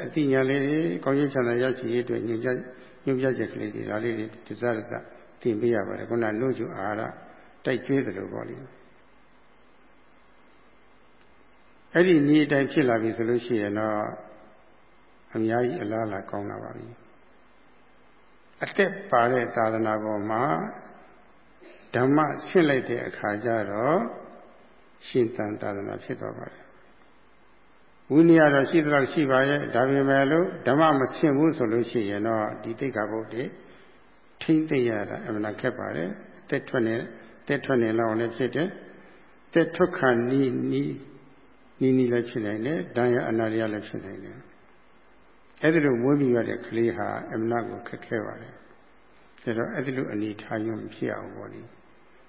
အတိညာလေးတွေကောင်းကျိုးချမ်းသာရရှိရေးအတွက်ညွှန်ကြားညွှန်ပြချက်ကလေးတွေဒါလေးတွေတစရစသင်ပေးရပါတယ်ခုနနှုတ်ချူအာဟာရတိုက်ကျွေးတယ်လို့ပေါ့လေအဲ့ဒီဤအတိုင်းဖြစ်လာပြီဆိုလို့ရှိရင်တော့အများကြီးအလားအလာကောင်းလာပါပြီ အတက်ပါတဲ့သာသနာပေါ်မှာဓမ္မဆင့်လိုက်တဲ့အခါကျတော့ရှင်သန်သာသနာဖြစ်သွားပါတယ်ဝိနည်းတော့ရှိတော့ရှိပါရဲ့ဒါပေမဲ့လို့ဓမ္မမဆင့်ဘူးဆိုလို့ရှိရင်တော့ဒီတိတ်ခါဘုတ်တွေထိမ့်သိရတာအမှန်ခက်ပါတယ်တက်ထွက်နေတက်ထွက်နေလောက်လည်းဖြစ်တယ်တက်ထွက်ခါနီးနီးနီးနီးလည်းဖြစ်နိုင်တယ်ဒဏ်ရအနာရလည်းဖြစ်နိုင်တယ် အဲ့ဒီလိုမွေးပြီးရတဲ့ကလေးဟာအမှန်ကိုခက်ခဲပါတယ်ဒါတော့အဲ့ဒီလိုအနေထားရုံဖြစ်အောင်ပေါ့လေ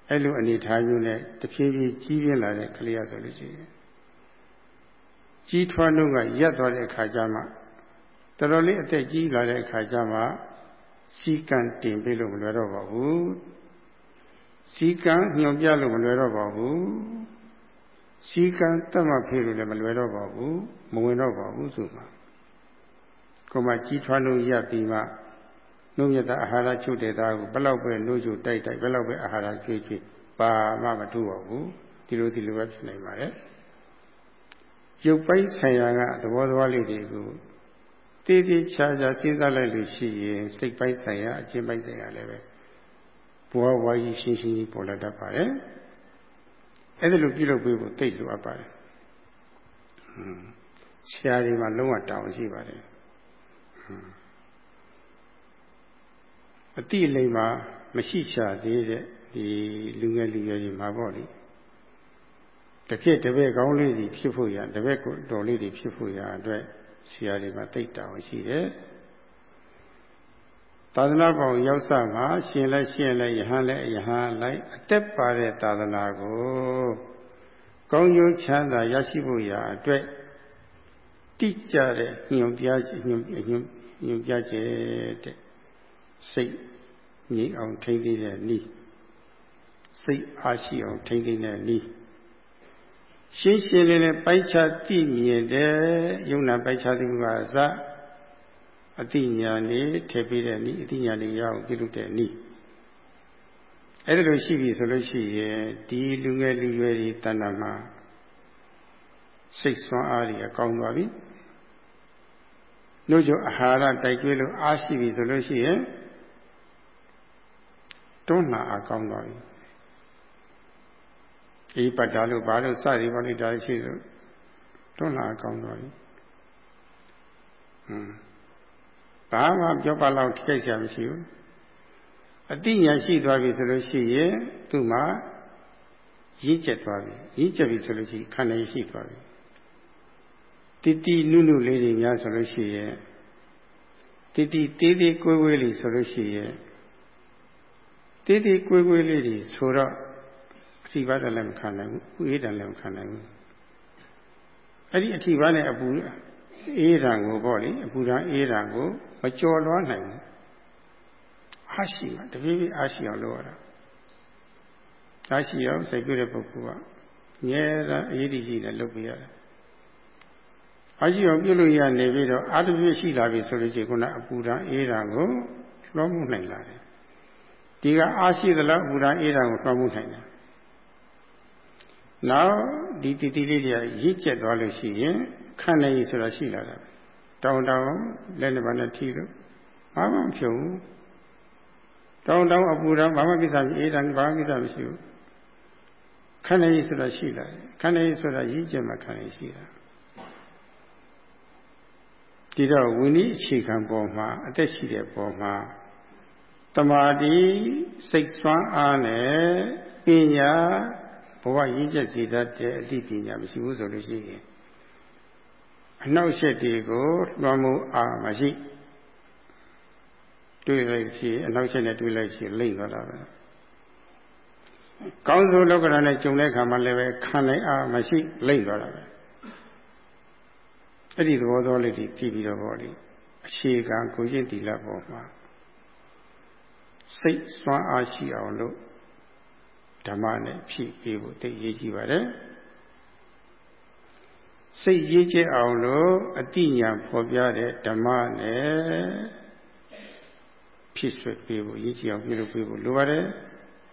အဲ့လိုအနေထားရုံနဲ့တဖြည်းဖြည်းကြီးပြင်းလာတဲ့ကလေးရဆိုလို့ရှိရင်ကြီးထွားနှုတ်ကရက်သွားတဲ့အခါကျမှတော်တော်လေးအသက်ကြီးလာတဲ့အခါကျမှစီကံတင်ပေးလို့မလွယ်တော့ပါဘူးစီကံညွန်ပြလို့မလွယ်တော့ပါဘူးစီကံတတ်မှဖေးလို့လည်းမလွယ်တော့ပါဘူးမဝင်တော့ပါဘူးဆိုမှ ကိုမှကြီးထွားလို့ရပြီးမှနှုတ်မြတ်အာဟာရချုပ်တဲ့သားကိုဘလောက်ပဲနှုတ်ချုပ်တိုက်တိုက်ဘလောက်ပဲအာဟာရကျွေးကျွေးပါမှမထူပါဘူးဒီလိုဒီလိုပဲဖြစ်နိုင်ပါတယ်ရုပ်ပိုင်းဆိုင်ရာကသဘောသွားလေးတွေကိုတည်တည်ချာချာစဉ်းစားလိုက်လို့ရှိရင်စိတ်ပိုင်းဆိုင်ရာအချင်းပိုင်းဆိုင်ရာလည်းပဲဘဝဝါကြီးရှင်းရှင်းကြီးပေါ်လာတတ်ပါတယ်အဲ့ဒါလိုပြုလုပ်ပေးဖို့သိလိုအပ်ပါတယ်ဆရာတွေမှာလုံးဝတောင်းရှိပါတယ် အတိအလိမ္မာမရှိရှာသေးတဲ့ဒီလူငယ်လူရွယ်တွေမှာပေါ့လေတပြည့်တပည့်ကောင်းလေးတွေဖြစ်ဖို့ရတပည့်ကိုတော်လေးတွေဖြစ်ဖို့ရအတွက်ဆရာတွေမှာတိတ်တောင်းရှိတယ်သာသနာ့ဘောင်ရောက်စမှာရှင်လဲရှင်လဲယဟန်လဲယဟန်လိုက်အတက်ပါတဲ့သာသနာကိုကောင်းကျိုးချမ်းသာရရှိဖို့ရာအတွက်တိကျတဲ့ညွန်ပြညွန်ညွန် ညွန်ပြချက်တဲ့စိတ်ငြိမ်အောင်ထိမ့်သိတဲ့နည်းစိတ်အားရှိအောင်ထိမ့်သိတဲ့နည်းရှင်းရှင်းလင်းလင်းပိုက်ချသိမြင်တဲ့ယုံနာပိုက်ချသိမှုကအစအတိညာနေထည့်ပေးတဲ့နည်းအတိညာနေရအောင်ပြုလုပ်တဲ့နည်းအဲ့ဒါလိုရှိပြီဆိုလို့ရှိရင်ဒီလူငယ်လူရွယ်တွေတဏ္ဍာမှာစိတ်ဆွမ်းအားတွေအကောင်းသွားပြီ နှုတ်ကြအာဟာရတိုက်ကျွေးလို့အားရှိပြီဆိုလို့ရှိရင်တွန်းလှန်အားကောင်းသွားပြီအေးပတ်တာလို့ဘာလို့စသည်ပါလိဒါရှိလို့တွန်းလှန်အားကောင်းသွားပြီဟွန်းဘာမှပြောပါတော့ထိခိုက်စရာမရှိဘူးအတိညာရှိသွားပြီဆိုလို့ရှိရင်သူ့မှာရင်းကျက်သွားပြီရင်းကျက်ပြီဆိုလို့ရှိရင်ခန္ဓာရှိသွားပြီ တိတိနုနုလေးတွေများဆိုလို့ရှိရင်တိတိတေးသေးကိုယ်ကိုယ်လေးဆိုလို့ရှိရင်တေးသေးကိုယ်ကိုယ်လေးတွေဆိုတော့အထိပါးတယ်လည်းမခံနိုင်ဘူးဥအေးတယ်လည်းမခံနိုင်ဘူးအဲ့ဒီအထိပါးနဲ့အပူအေးဓာန်ကိုပေါ့လေအပူဓာန်အေးဓာန်ကိုမကြော်လွှားနိုင်ဘူးအားရှိမှတပြေးပြေးအားရှိအောင်လုပ်ရတာအားရှိအောင်စိတ်ပြတဲ့ပုဂ္ဂိုလ်ကငဲတာအရေးတကြီးနဲ့လုပ်ပြရတယ် အားရှိအောင်ပြုလို့ရနေပြီးတော့အာတပြည့်ရှိလာပြီဆိုလို့ရှိရင်ခုနအပူဓာန်အေးဓာန်ကိုလွှမ်းမှုနိုင်လာတယ်ဒီကအားရှိသလားအပူဓာန်အေးဓာန်ကိုလွှမ်းမှုနိုင်တယ်နောက်ဒီတတိလေးတွေကရင့်ကျက်သွားလို့ရှိရင်ခံနိုင်ရဆိုတာရှိလာတာတောင်းတောင်းလက်နဲ့ဘာနဲ့ထီလို့ဘာမှမဖြစ်ဘူးတောင်းတောင်းအပူတောင်းဘာမှကိစ္စမရှိအေးတောင်းဘာမှကိစ္စမရှိဘူးခံနိုင်ရဆိုတာရှိလာတယ်ခံနိုင်ရဆိုတာရင့်ကျက်မှခံနိုင်ရှိတာ ဒီတော့ဝိနည်းအခြေခံပေါ်မှာအသက်ရှိတဲ့ပေါ်မှာတမာတိစိတ်ဆွမ်းအားနဲ့ပညာဘဝရင်းချက်စေတတ်တဲ့အသိပညာမရှိဘူးဆိုလို့ရှိရင်အနှောက်အယှက်တွေကိုလွှမ်းမိုးအားမရှိတွေ့လိုက်ဖြစ်အနှောက်အယှက်နဲ့တွေ့လိုက်ဖြစ်လိမ့်သွားတာပဲကောင်းသောလောကဓာတ်နဲ့ကြုံတဲ့အခါမှာလည်းပဲခံနိုင်အားမရှိလိမ့်သွားတာပဲ အဲ့ဒီသဘောတော်လေးတွေကြည့်ပြီးတော့ဟောလေအခြေခံကိုကျင့်တီလပေါ်မှာစိတ်စွမ်းအားရှိအောင်လို့ဓမ္မနဲ့ဖြည့်ပေးဖို့သိရေးကြည့်ပါတယ်စိတ်ရေးကျက်အောင်လို့အတိညာဖော်ပြတဲ့ဓမ္မနဲ့ဖြစ်ဆွပေးဖို့ရေးကြည့်အောင်ပြုလုပ်ပေးဖို့လိုပါတယ်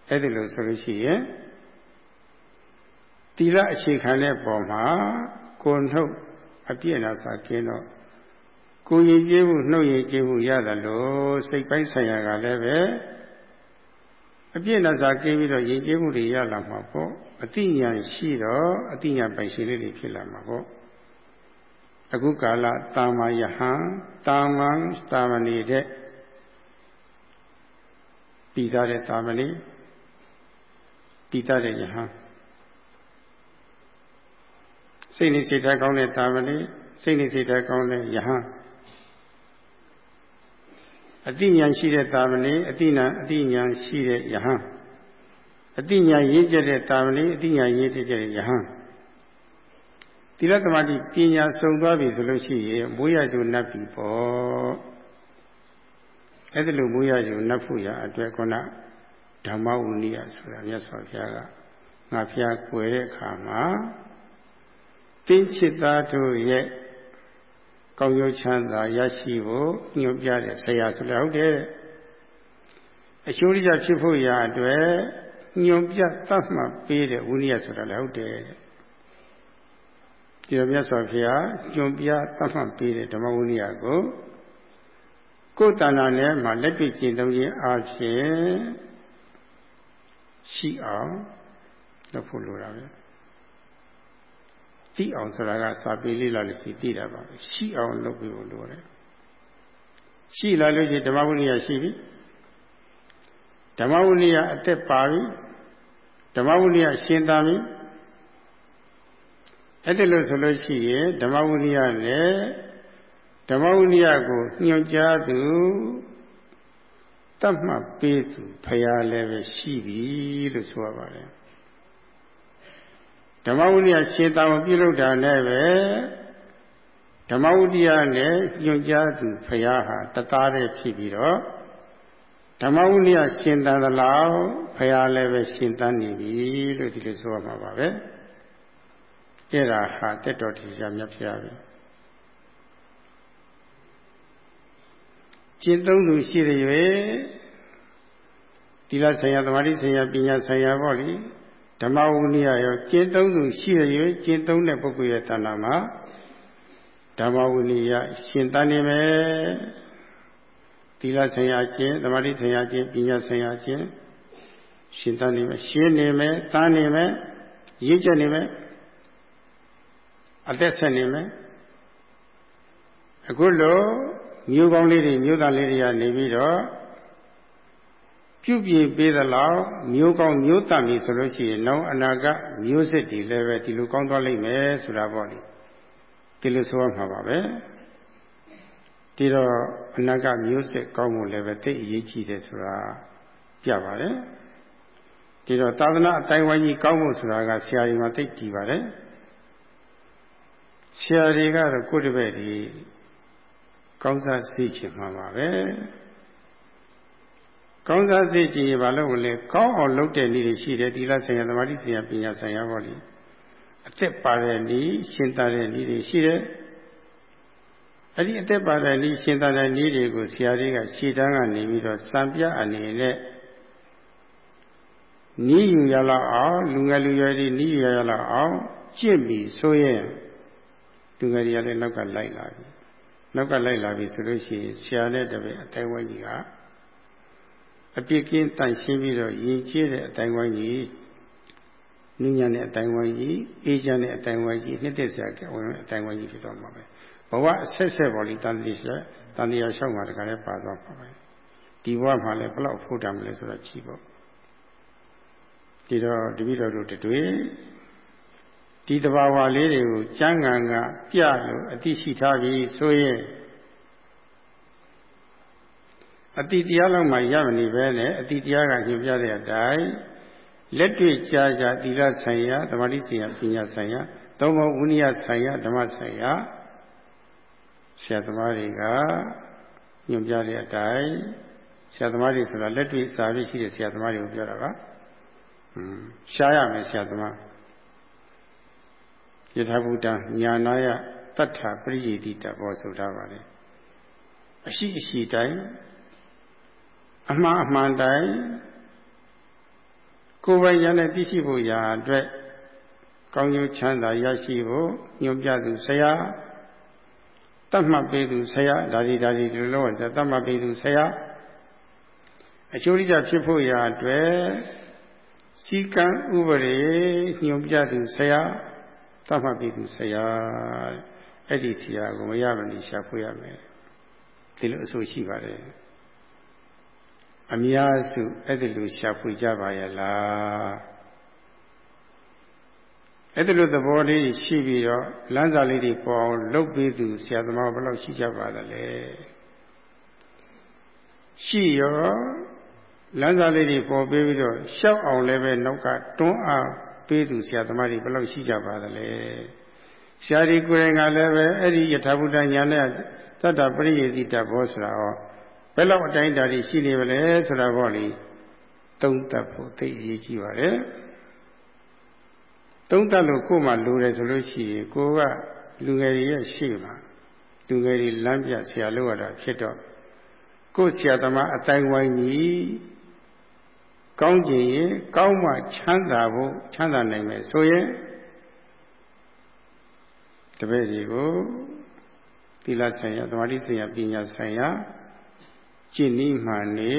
အဲ့ဒီလိုဆိုလို့ရှိရင်တိလအခြေခံတဲ့ပုံမှာကိုနှုတ် အပြည့်အနာစာကင်းတော့ကိုရင်ကျေးမှုနှုတ်ရင်ကျေးမှုရတယ်လို့စိတ်ပိုင်းဆိုင်ရာကလည်းပဲအပြည့်နဲ့စာကင်းပြီးတော့ယဉ်ကျေးမှုတွေရလာမှာပေါ့အတိညာရှိတော့အတိညာပိုင်ရှင်လေးတွေဖြစ်လာမှာပေါ့အခုကာလတာမယဟံတာမံတာမဏိတဲ့ပြီးသားတဲ့တာမဏိပြီးသားတဲ့ယဟံ စိတ်နေစိတ်ဓာတ်ကောင်းတဲ့တာမဏိစိတ်နေစိတ်ဓာတ်ကောင်းတဲ့ယဟံအတိညာရှိတဲ့တာမဏိအတိညာအတိညာရှိတဲ့ယဟန်အတိညာရင်းကျက်တဲ့တာမဏိအတိညာရင်းကျက်တဲ့ယဟန်သီလသမာဓိပညာစုံသွားပြီဆိုလို့ရှိရင်မိုးရကျုံနှပ်ပြီပေါ့အဲ့ဒါလိုမိုးရကျုံနှပ်ဖို့ရအတွက်ခုနဓမ္မဝနိယဆိုတာမြတ်စွာဘုရားကငါဖျားကွယ်တဲ့အခါမှာ တင်းချစ်သားတို့ရဲ့ကောင်းကျိုးချမ်းသာရရှိဖို့ညွှန်ပြတဲ့ဆရာဆိုလည်းဟုတ်တယ်အကျိုးရဖြစ်ဖို့ရာအတွက်ညွှန်ပြသတ်မှတ်ပေးတဲ့ဝိနည်းဆိုတာလည်းဟုတ်တယ်ဒီလိုမြတ်စွာဘုရားညွှန်ပြသတ်မှတ်ပေးတဲ့ဓမ္မဝိနည်းကိုကိုယ်တဏ္ဍာနဲ့မှလက်တွေ့ကျင့်သုံးခြင်းအပြင်ရှိအောင်လုပ်ဖို့လိုတာပဲ သိအောင်ဆိုတာကစာပေလေးလာလို့ရှိသိတာပါရှိအောင်လုပ်ပြီးလို့လိုတယ်ရှိလာလို့ရှိဓမ္မဝိနည်းရှိပြီဓမ္မဝိနည်းအသက်ပါပြီဓမ္မဝိနည်းရှင်းသာပြီအဲ့ဒါလို့ဆိုလို့ရှိရင်ဓမ္မဝိနည်းနဲ့ဓမ္မဝိနည်းကိုညွှန်ကြားသူတတ်မှတ်ပေးသူဖရာလည်းပဲရှိပြီလို့ဆိုရပါတယ် ဓမ္မဝိနည်းခြေတာမပြုလုပ်တာနဲ့ပဲဓမ္မဝိတ္ယနဲ့ညွှန်ကြားသူဖရာဟာတသားတည်းဖြစ်ပြီးတော့ဓမ္မဝိနည်းရှင်တန်သလားဖရာလည်းပဲရှင်တန်နေပြီလို့ဒီလိုဆိုရမှာပါပဲအဲ့ဒါဟာတက်တော်ထီရှားမြတ်ဖရာပဲကျင့်သုံးသူရှိတယ်ရွယ်ဒီလဆရာသမာဓိဆရာပညာဆရာပေါ့လေ ဓမ္မဝုနိယရောကျင့်သုံးသူရှိရ၍ကျင့်သုံးတဲ့ပုဂ္ဂိုလ်ရဲ့တဏ္ဍာမှာဓမ္မဝုနိယရှင်တန်နေမယ်သီလဆရာခြင်းသမာဓိဆရာခြင်းပညာဆရာခြင်းရှင်တန်နေမယ်ရှင်းနေမယ်တန်းနေမယ်ရင့်ကျက်နေမယ်အသက်ဆက်နေမယ်အခုလိုမျိုးကောင်းလေးတွေမျိုးသားလေးတွေကနေပြီးတော့ ပြုပြင်ပေးသလောက်မျိုးကောင်းမျိုးတတ်ပြီဆိုလို့ရှိရင်နောက်အနာဂတ်မျိုးစစ်တွေလည်းပဲဒီလိုကောင်းသွားလိမ့်မယ်ဆိုတာပေါ့လေဒီလိုဆိုရမှာပါပဲဒီတော့အနာဂတ်မျိုးစစ်ကောင်းမှုလည်းပဲသိအရေးကြီးတယ်ဆိုတာပြပါတယ်ဒီတော့သာသနာအတိုင်းဝိုင်းကြီးကောင်းမှုဆိုတာကဆရာကြီးမှသိတည်ပါတယ်ဆရာတွေကတော့ကိုယ့်တပည့်ဒီကောင်းစားသိချင်မှာပါပဲ ကောင်းစားစိတ်ကြည်ဘာလို့လဲကောင်းအောင်လုပ်တဲ့နည်းတွေရှိတယ်ဒီလားဆရာသမာဓိဆရာပညာဆရာပေါ့လေအသက်ပါတဲ့နည်းရှင်းသားတဲ့နည်းတွေရှိတယ်အဲ့ဒီအသက်ပါတဲ့နည်းရှင်းသားတဲ့နည်းတွေကိုဆရာကြီးကရှေ့တန်းကနေပြီးတော့စံပြအနေနဲ့နီးယူရလောက်အောင်လူငယ်လူရွယ်တွေနီးယူရလောက်အောင်ကြင့်ပြီဆိုရင်လူငယ်တွေကလည်းနောက်ကလိုက်လာပြီနောက်ကလိုက်လာပြီဆိုလို့ရှိရင်ဆရာနဲ့တပည့်အတိုင်းဝိုင်းကြီးက အပြစ်ကင်းတန့်ရှင်းပြီးတော့ယဉ်ကျေးတဲ့အတိုင်းဝိုင်းကြီးနုညံ့တဲ့အတိုင်းဝိုင်းကြီးအေးချမ်းတဲ့အတိုင်းဝိုင်းကြီးနှစ်သက်စရာကဝင်အတိုင်းဝိုင်းကြီးဖြစ်တော့မှာပဲဘဝအဆက်ဆက်ပေါ်လိတန်တိဆက်တန်တရားလျှောက်မှာတခါလဲပါသွားမှာပဲဒီဘဝမှာလည်းဘလောက်ဖို့တမ်းမလဲဆိုတော့ကြည့်ပေါ့ဒီတော့တပိတော်တို့တွေ့ဒီတဘာဝလေးတွေကိုကျမ်းဂန်ကပြလို့အတိရှိထားပြီဆိုရင် အတိတရားလောက်မှရမနေပဲနဲ့အတိတရားကညွှန်ပြတဲ့အတိုင်းလက်တွေ့ကြာကြာသီလဆိုင်ရာဓမ္မတိဆိုင်ရာပညာဆိုင်ရာသုံးဘဝိနည်းဆိုင်ရာဓမ္မဆိုင်ရာဆရာသမားတွေကညွှန်ပြတဲ့အတိုင်းဆရာသမားတွေဆိုတာလက်တွေ့စာပြီးရှိတဲ့ဆရာသမားတွေကိုပြောတာပါ။อืมရှားရမယ်ဆရာသမားယထာဘုဒ္ဓညာနာယတတ္ထပရိယေတိတဘောဆိုထားပါလေ။အရှိအရှိတိုင်း အမှားအမှန်တိုင်းကိုယ်ပိုင်ဉာဏ်နဲ့သိရှိဖို့ရာအတွက်ကောင်းကျိုးချမ်းသာရရှိဖို့ညွှန်ပြသူဆရာတတ်မှတ်ပေးသူဆရာဒါဒီဒါဒီဒီလိုလို့တတ်မှတ်ပေးသူဆရာအချိုးရိကြဖြစ်ဖို့ရာအတွက်စီကံဥပဒေညွှန်ပြသူဆရာတတ်မှတ်ပေးသူဆရာအဲ့ဒီဆရာကိုမရမနေရှာဖွေရမယ်ဒီလိုအဆိုရှိပါတယ် အများစုအဲ့ဒီလိုရှာဖွေကြပါရဲ့လားအဲ့ဒီလိုသဘောလေးရှိပြီးတော့လမ်းစာလေးတွေပေါ်အောင်လုပ်ပေးသူဆရာသမားဘယ်လောက်ရှိကြပါသလဲရှိရောလမ်းစာလေးတွေပေါ်ပေးပြီးတော့ရှောက်အောင်လည်းပဲနောက်ကတွန်းအားပေးသူဆရာသမားတွေဘယ်လောက်ရှိကြပါသလဲဆရာဒီကိုယ်တိုင်ကလည်းပဲအဲ့ဒီယထာဘုဒ္ဓညာနဲ့သတ္တပရိယေတိတဘောဆိုတာဟော ဘယ်လောက်အတိုင်းအတာတွေရှိနေပါလဲဆိုတာပေါ့လေသုံးသပ်ဖို့သိအရေးကြီးပါတယ်သုံးသပ်လို့ကိုယ်မှလိုတယ်ဆိုလို့ရှိရင်ကိုကလူငယ်တွေရဲ့ရှေ့မှာလူငယ်တွေလမ်းပြဆရာလို့ရတာဖြစ်တော့ကိုယ်ဆရာသမားအတိုင်းဝိုင်းကြီးကောင်းကြရင်ကောင်းမှချမ်းသာဖို့ချမ်းသာနိုင်မယ်ဆိုရင်တပည့်တွေကိုသီလဆိုင်ရာသမာဓိဆိုင်ရာပညာဆိုင်ရာ ကျင့်နည်းမှနေ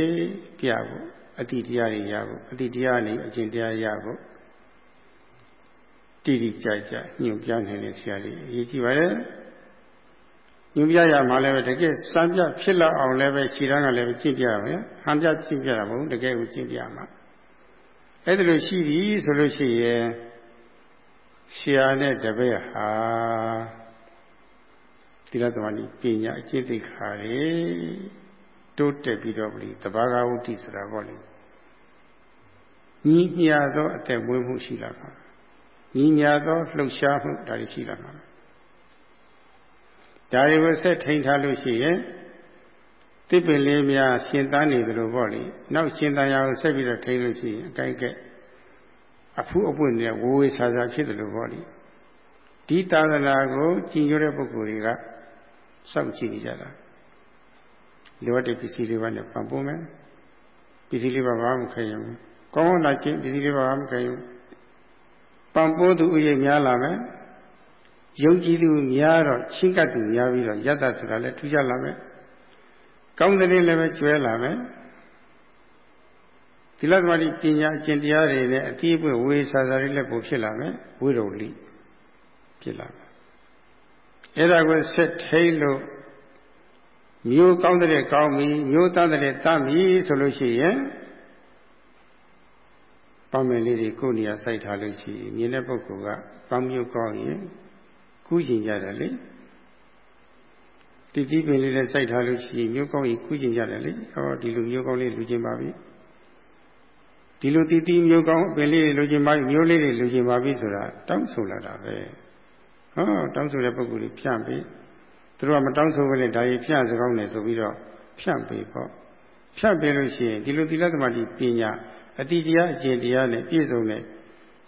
ပြဖို့အတိတရားတွေရဖို့အတိတရားနေအကျင့်တရားရဖို့တိတိကျကျညွှန်ပြနိုင်တဲ့ဆရာကြီးအရေးကြီးပါတယ်ညွှန်ပြရမှာလည်းပဲတကယ်စံပြဖြစ်လောက်အောင်လည်းပဲခြေတန်းကလည်းပဲကျင့်ပြရမယ်ဟန်ပြကျင့်ပြတာမဟုတ်တကယ်ကိုကျင့်ပြမှာအဲ့ဒါလို့ရှိပြီဆိုလို့ရှိရင်ဆရာနဲ့တပည့်ဟာသီလသမဏိပညာအကျင့်သိက္ခာတွေ တိုးတက်ပြီးတော့ပြီတဘာဂဝုတိဆိုတာပေါ့လေညီမြသောအသက်မွေးမှုရှိလာမှာညီညာသောလှုပ်ရှားမှုဒါတွေရှိလာမှာဒါတွေကိုဆက်ထိန်ထားလို့ရှိရင်တစ်ပင်လေးများရှင်သန်နေသလိုပေါ့လေနောက်ရှင်သန်ရအောင်ဆက်ပြီးတော့ထိန်လို့ရှိရင်အကိုက်ကဲအဖူးအပွင့်နဲ့ဝဝေဆာဆာဖြစ်တယ်လို့ပေါ့လေဒီသာသနာကိုကြည်ညိုတဲ့ပုဂ္ဂိုလ်တွေကစောင့်ကြည့်နေကြတာ လိုအပ်တဲ့ပစ္စည်းလေးပါးနဲ့ပံ့ပိုးမယ်ပစ္စည်းလေးပါးဘာမှမခဲရင်ကောင်းကောင်းလာချင်းပစ္စည်းလေးပါးဘာမှမခဲရင်ပံ့ပိုးသူဥယျာဉ်များလာမယ်ယုံကြည်သူများတော့ချင်းကပ်သူများပြီးတော့ယတ္တဆိုတာလည်းထူးခြားလာမယ်ကောင်းတဲ့လည်းပဲကျွဲလာမယ်သီလသမารိပညာအကျင့်တရားတွေနဲ့အတိအပွင့်ဝေဆာဆာတွေလည်းပိုဖြစ်လာမယ်ဝိရုံလိဖြစ်လာမယ်အဲ့ဒါကိုဆက်ထိန်လို့ မျိုးကောင်းတဲ့ကောင်းပြီမျိုးသားတဲ့တတ်ပြီဆိုလို့ရှိရင်ပေါင်းမယ်လေးတွေကိုနေရာစိုက်ထားလို့ရှိရင်မြင်တဲ့ပုဂ္ဂိုလ်ကပေါင်းမျိုးကောင်းရင်ကူးကျင်ကြတယ်လေတိတိပင်လေးနဲ့စိုက်ထားလို့ရှိရင်မျိုးကောင်းရင်ကူးကျင်ကြတယ်လေဟောဒီလိုမျိုးကောင်းလေးလူချင်းပါပြီဒီလိုတိတိမျိုးကောင်းပင်လေးတွေလူချင်းပါပြီမျိုးလေးတွေလူချင်းပါပြီဆိုတာတောင်းဆိုလာတာပဲဟောတောင်းဆိုတဲ့ပုဂ္ဂိုလ်ကြီးဖြန့်ပြီး သူတို့ကမတောင်းဆိုဘဲနဲ့ဒါကြီးဖြန့်စကောင်းနေဆိုပြီးတော့ဖြန့်ပေးပေါ့ဖြန့်ပေးလို့ရှိရင်ဒီလိုသီလသမာဓိပညာအတိတရားအကျင့်တရားနဲ့ပြည့်စုံတဲ့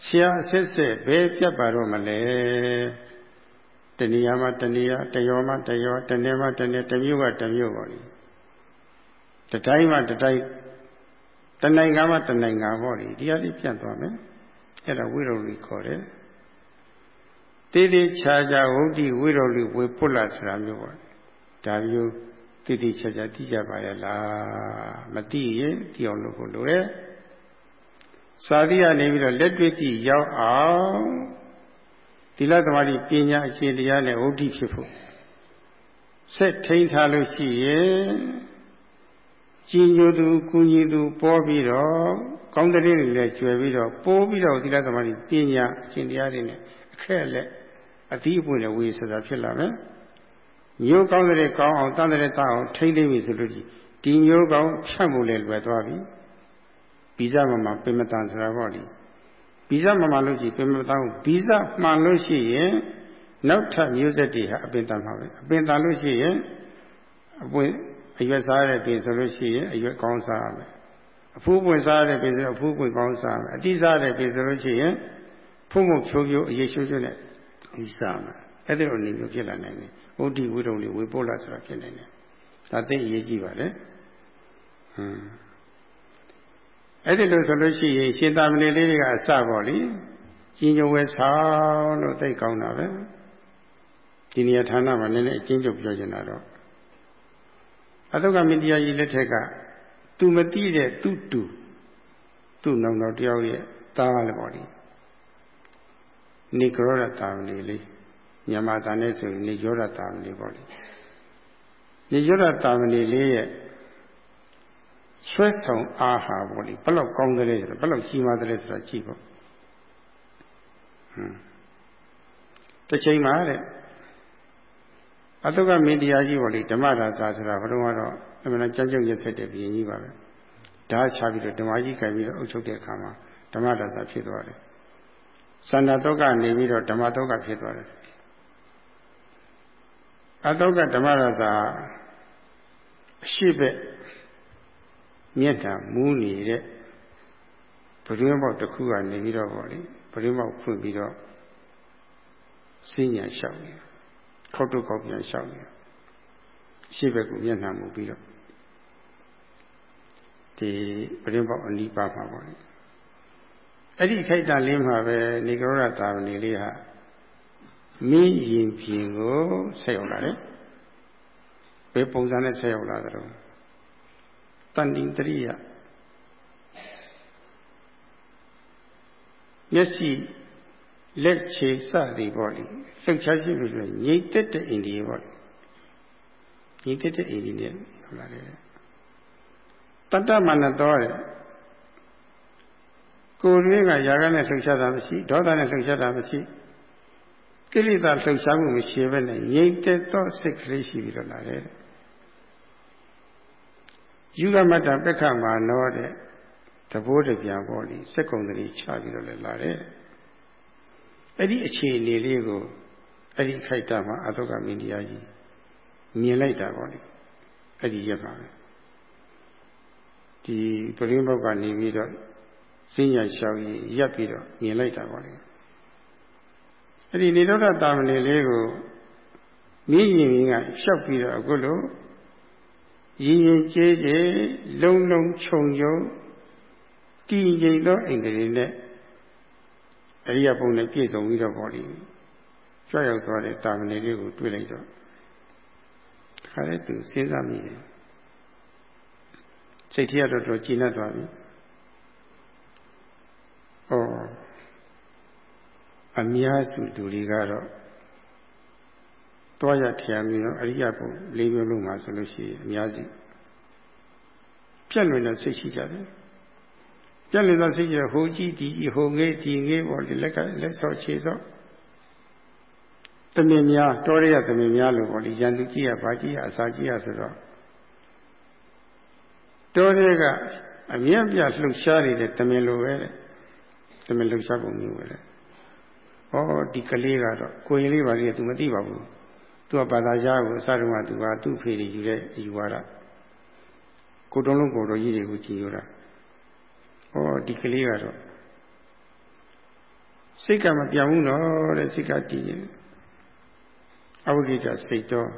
ဆရာအဆက်ဆက်ဘယ်ပြတ်ပါတော့မလဲတဏှာမှာတဏှာတယောမှာတယောတနေ့မှာတနေ့တမျိုးကတမျိုးပါလိတတိုင်းမှာတတိုင်းတနိုင်ငံမှတနိုင်ငံပေါ့လေဒီဟာလေးပြတ်သွားမယ်အဲ့ဒါဝိရုလိခေါ်တယ် တေးသေးချာချာဝုဒ္ဓိဝိရုလိဝေပုလဆိုတာမျိုးပေါ့ဒါမျိုးတိတိကျကျသိကြပါရဲ့လားမသိရင်သိအောင်လုပ်ဖို့လိုတယ်စာတိကနေပြီးတော့လက်တွေ့သိရောက်အောင်သီလသမာဓိပညာအခြေတရားနဲ့ဝုဒ္ဓိဖြစ်ဖို့ဆက်ထိန်ထားလို့ရှိရင်ကြည်ညိုသူကုညီသူပေါ်ပြီးတော့ကောင်းတဲ့တွေလည်းကျွယ်ပြီးတော့ပိုးပြီးတော့သီလသမာဓိပညာအခြေတရားတွေနဲ့အခက်လက် အတိအပွင့်နဲ့ဝေဆိုတာဖြစ်လာမယ်မျိုးကောင်းတဲ့ကောင်းအောင်တန်တဲ့တအောင်ထိမ့်သိပြီဆိုလို့ဒီမျိုးကောင်းဖြတ်ဖို့လည်းလွယ်သွားပြီဗီဇမမပင်မတန်ဆိုတာပေါ့လေဗီဇမမလို့ရှိရင်ပင်မတန်ဗီဇမှန်လို့ရှိရင်နောက်ထပ်မျိုးဆက်တွေဟာအပင်တန်မှာပဲအပင်တန်လို့ရှိရင်အပွင့်အရွက်စားတဲ့ပင်ဆိုလို့ရှိရင်အရွက်ကောင်းစားရမယ်အဖူးပွင့်စားတဲ့ပင်ဆိုအဖူးပွင့်ကောင်းစားရမယ်အတိစားတဲ့ပင်ဆိုလို့ရှိရင်ဖုံဖုံဖြိုးဖြိုးအရေးရှိုးရှိုးနဲ့ အစားရမယ်အဲ့ဒီလိုအနေမျိုးဖြစ်လာနိုင်တယ်ဝဋ္ဌိဝိတုံလေးဝေပို့လာဆိုတာဖြစ်နေတယ်ဒါသိအရေးကြီးပါလေဟွန်းအဲ့ဒီလိုဆိုလို့ရှိရင်ရှင်သာမဏေလေးတွေကအစပေါ့လေကြီးညိုဝဲဆောင်လို့သိကောင်းတာပဲဒီနေရာဌာနမှာနည်းနည်းအချင်းချုပ်ပြောချင်တာတော့အတုကမင်းတရားကြီးလက်ထက်ကသူမသိတဲ့သူတူသူ့နောင်တော်တယောက်ရဲ့သားလည်းပေါ့လေ နေကရောတာမဏေလေးမြန်မာတန်နဲ့ဆိုနေရောဒတာမဏေပေါ့လေနေရောဒတာမဏေလေးရဲ့ဆွဲဆောင်အာဟာပေါ့လေဘယ်လောက်ကောင်းတယ်လဲဆိုတော့ဘယ်လောက်ကြီးမားတယ်လဲဆိုတာကြည့်ပေါ့ဟွန်းတစ်ချိန်မှာတဲ့အတုကမင်းတရားကြီးပေါ့လေဓမ္မဒါစာဆိုတာဘုရားကတော့အမှန်ကြမ်းကြုတ်ရဆက်တဲ့ဘုရင်ကြီးပါပဲဓာတ်ချပြီးတော့ဓမ္မကြီးကြိုင်ပြီးတော့အုပ်ချုပ်တဲ့အခါမှာဓမ္မဒါစာဖြစ်သွားတယ် စန္ဒတုတ်ကနေပြီးတော့ဓမ္မတုတ်ကဖြစ်သွားတယ်အတောကဓမ္မရစာအရှိဘက်မြတ်တာမူးနေတဲ့ပရိမောက်တစ်ခုကနေပြီးတော့ဗောလေပရိမောက်ဖွင့်ပြီးတော့စဉ္ညာလျှောက်နေခောက်တုခောက်ပြန်လျှောက်နေရှိဘက်ကိုမျက်နှာမူပြီးတော့ဒီပရိမောက်အနိပါမှာဗောလေ အဲ့ဒီခိုက်တန်လေးမှာပဲနေကရောဓတာဝဏီလေးဟာမင်းရင်ပြင်ကိုဆက်ရောက်လာတယ်ဘယ်ပုံစံနဲ့ဆက်ရောက်လာသလဲတန်တိတရိယမျက်စိလက်ခြေစသည်ပေါ့လေလှုပ်ရှားခြင်းလို့ဆိုငြိမ့်သက်တဲ့အိန္ဒိယပေါ့လေငြိမ့်သက်တဲ့အိန္ဒိယနဲ့ဟုတ်လားလေတတ္တမနတော်တဲ့ ကိုယ်ရင်းကຢာကနဲ့လှုပ်ရှားတာမရှိဒေါသနဲ့လှုပ်ရှားတာမရှိကိလေသာလှုပ်ရှားမှုမရှိဘဲနဲ့ငြိမ့်သက်သောစိတ်ကလေးရှိပြီးတော့လာတယ်ယူကမတ္တပက္ခမာနောတဲ့တဘိုးတပြန်ပေါ်လီစက်ကုံတည်းချပြီးတော့လည်းလာတယ်အဲ့ဒီအခြေအနေလေးကိုအဲ့ဒီခိုက်တာမှာအတုကမင်းတရားကြီးမြင်လိုက်တာပေါ့လေအဲ့ဒီရက်ပါပဲဒီပရင်းဘုတ်ကနေပြီးတော့ စဉ္ညာလျှောက်ကြီးရပ်ပြီးတော့မြင်လိုက်တာပေါ့လေအဲ့ဒီနိရောဓတာမဏေလေးကိုမြည်ရင်ကလျှောက်ပြီးတော့အခုလို့ရင်ရင်ကျေးကျေးလုံလုံခြုံခြုံတည်ငြိမ်သောအိမ်တွေနဲ့အရိယပုံနဲ့ပြည့်စုံပြီးတော့ပေါ့လေကြွရောက်သွားတဲ့တာမဏေလေးကိုတွေ့လိုက်တော့ခါတဲ့သူစဉ်းစားမိတယ်စိတ်ထရတော့တော့ကြည်နပ်သွားပြီ ဩအများစုလူတွေကတော့တွားရထရမျိုးတော့အရိယဘုံလေးမျိုးလုံးမှာဆိုလို့ရှိရင်အများစုပြက်လွင်တဲ့စိတ်ရှိကြတယ်ပြက်လွင်တဲ့စိတ်ကြီးဟိုကြည့်ဒီဟိုငေးဒီငေးပေါ့လေလက်ကလက်ဆော့ခြေဆော့တမင်များတောရရတမင်များလို့ပေါ့လေရန်သူကြည့်ရဘာကြည့်ရအစာကြည့်ရဆိုတော့တောရဲကအမြတ်ပြလှုပ်ရှားနေတဲ့တမင်လိုပဲတ မင်လှုပ်ရှားပုံမျိုးပဲလေဩဒီကလေးကတော့ကိုရင်လေးပါလေသူမသိပါဘူးသူကဘာသာကြားကိုအစတုန်းကသူကသူ့ဖေတွေယူတဲ့အယူဝါဒကိုတုံးလုံးကိုတော်ကြီးတွေကိုကြည်ရတာဩဒီကလေးကတော့စိတ်ကမပြောင်းဘူးနော်တဲ့စိတ်ကတည်နေအဝိကိတစိတ်တော့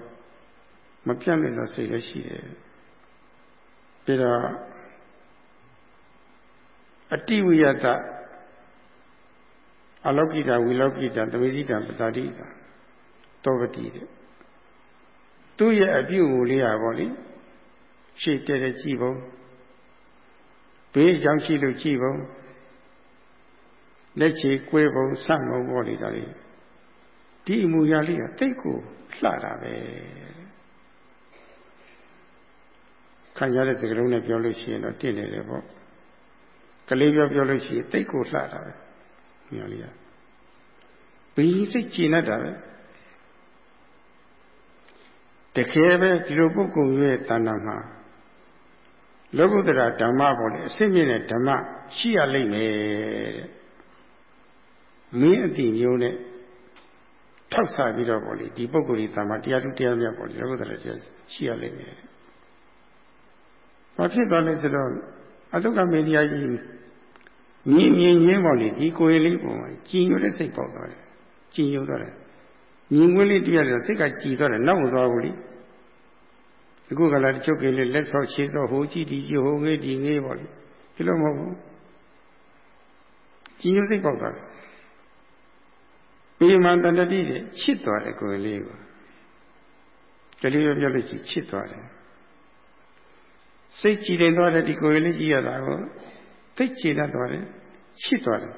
မပြတ်လို့တော့စိတ်လည်းရှိတယ်ပြီးတော့အတိဝိယတ အလောကိတဝိလောကိတသမေဇိတပတာတိတောပတိတဲ့သူ့ရဲ့အပြုအမူလေးဟာပေါ့လေရှေ့တဲ့တဲ့ကြည်ပုံဘေးကြောင့်ရှိလို့ကြည်ပုံလက်ချေကွဲပုံစံပုံပေါ့လေဒါလေးဒီအမူအရာလေးကတိတ်ကိုလှတာပဲခံရတဲ့စကားလုံးနဲ့ပြောလို့ရှိရင်တော့တင့်နေတယ်ပေါ့ကလေးပြောပြောလို့ရှိရင်တိတ်ကိုလှတာပဲ မြော်လေးကဘီစိတ်ကျင်တတ်တာပဲတကယ်ပဲဒီလိုပုဂ္ဂိုလ်ရဲ့တဏ္ဍာမှာလောကုတ္တရာဓမ္မပေါ်လေအစစ်မြင့်တဲ့ဓမ္မရှိရလိမ့်မယ်တဲ့မင်းအတိမျိုးနဲ့ထောက်ဆပြီးတော့ပေါ့လေဒီပုဂ္ဂိုလ်ဒီတမ္မာတရားသူတရားမြတ်ပေါ့လေလောကုတ္တရာတရားရှိရလိမ့်မယ်။ဘာဖြစ်သွားလဲဆိုတော့အတုကမေတရားကြီး မြင်မြင်ချင်းပေါ့လေဒီကိုယ်လေးပုံမှာကြည်ညိုတဲ့စိတ်ပေါက်သွားတယ်။ကြည်ညိုသွားတယ်။မြင်ခွင့်လေးတရားတယ်စိတ်ကကြည်သွားတယ်နောက်မသွားဘူးလေ။အခုကလာတချို့ကလေးလက်ဆော့ခြေဆော့ဟိုကြည့်ဒီကြည့်ဟိုငေးဒီငေးပေါ့လေ။ဒီလိုမဟုတ်ဘူး။ကြည်ညိုစိတ်ပေါက်သွားတယ်ပေမန်တတတိတဲ့ချစ်သွားတယ်ကိုယ်လေးကိုကလေးပြောလို့ချစ်ချစ်သွားတယ်စိတ်ကြည်တယ်သွားတယ်ဒီကိုယ်လေးကြည်ရတာကို သိချင်တတ်သွားတယ်ချစ်သွားတယ်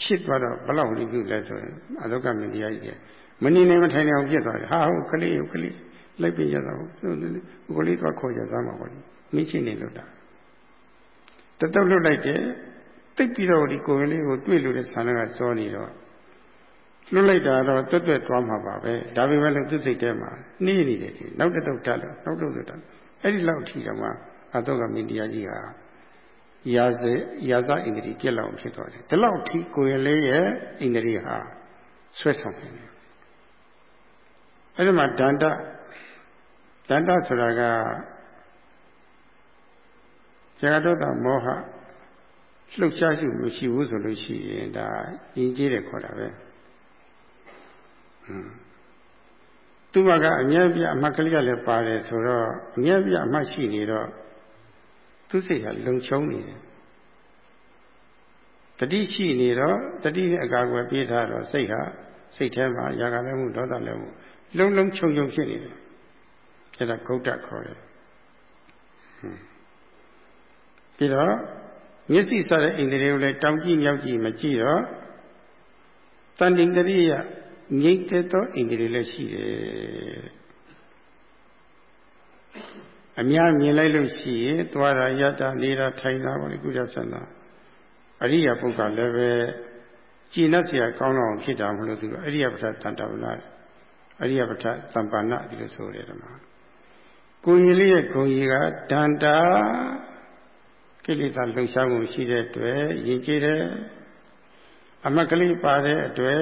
ချစ်သွားတော့ဘလောက်လိပြုလဲဆိုရင်အဒုက္ခမတရားကြီးမနေနိုင်မထိုင်နိုင်အောင်ပြစ်သွားတယ်ဟာဟုတ်ကလေးဟုတ်ကလေးလိုက်ပြရတာဟုတ်ကိုလေးသွားခေါ်ကြသားမှာပေါ့မင်းချင်းနေလို့တာတတုတ်လွတ်လိုက်တယ်တိတ်ပြီးတော့ဒီကိုယ်လေးကိုတွေ့လို့တဲ့ဆန္ဒကစောနေတော့လွတ်လိုက်တာတော့တွတ်တွတ်သွားမှာပါပဲဒါပေမဲ့လို့သူစိတ်ထဲမှာနှီးနေတယ်ဒီနောက်တစ်တုတ်တက်လို့နောက်တစ်တုတ်တက်အဲ့ဒီလောက်ထိတော့မှအတော့ကမင်းတရားကြီးဟာ ရာဇရာဇဣန္ဒြေပြက်လောက်ဖြစ်သွားတယ်ဒီလောက်ထိကိုယ်လေးရဲ့ဣန္ဒြေဟာဆွဲဆောင်နေတယ်အဲ့ဒီမှာဒန္တဒန္တဆိုတာကဇဂတောတမောဟလှုပ်ရှားမှုမရှိဘူးဆိုလို့ရှိရင်ဒါယဉ်ကျေးတယ်ခေါ်တာပဲသူ့ဘကအမြဲပြအမှတ်ကလေးကလည်းပါတယ်ဆိုတော့အမြဲပြအမှတ်ရှိနေတော့ သူစိတ်ကလုံချုံနေတယ်တတိရှိနေတော့တတိနဲ့အကာအကွယ်ပေးထားတော့စိတ်ဟာစိတ်ထဲမှာຢာကလည်းမှုဒေါသလည်းမှုလုံလုံချုံချုံဖြစ်နေတယ်အဲ့ဒါဂௌတခေါ်တယ်ပြီးတော့မျက်စိစတဲ့အိန္ဒြေကိုလည်းတောင်ကြည့်မြောက်ကြည့်မကြည့်တော့တန်တိန်တရိယငြိမ့်သက်သောအိန္ဒြေလည်းရှိတယ် အများမြင်လိုက်လို့ရှိရင်သွားတာရတာနေတာထိုင်တာပေါ့လေကုသဆန္ဒအရိယာပုဂ္ဂလည်းပဲကျင့်တတ်เสียကောင်းတော့ဖြစ်တာမလို့သူအရိယပဋ္ဌတန်တဝလာအရိယပဋ္ဌသံပါဏဒီလိုဆိုတယ်ဓမ္မကိုကြီးလေးရဲ့ဂုံကြီးကဒန္တာကိလေသာလှုပ်ရှားမှုရှိတဲ့အတွက်ယဉ်ကျေးတယ်အမကလေးပါတဲ့အတွက်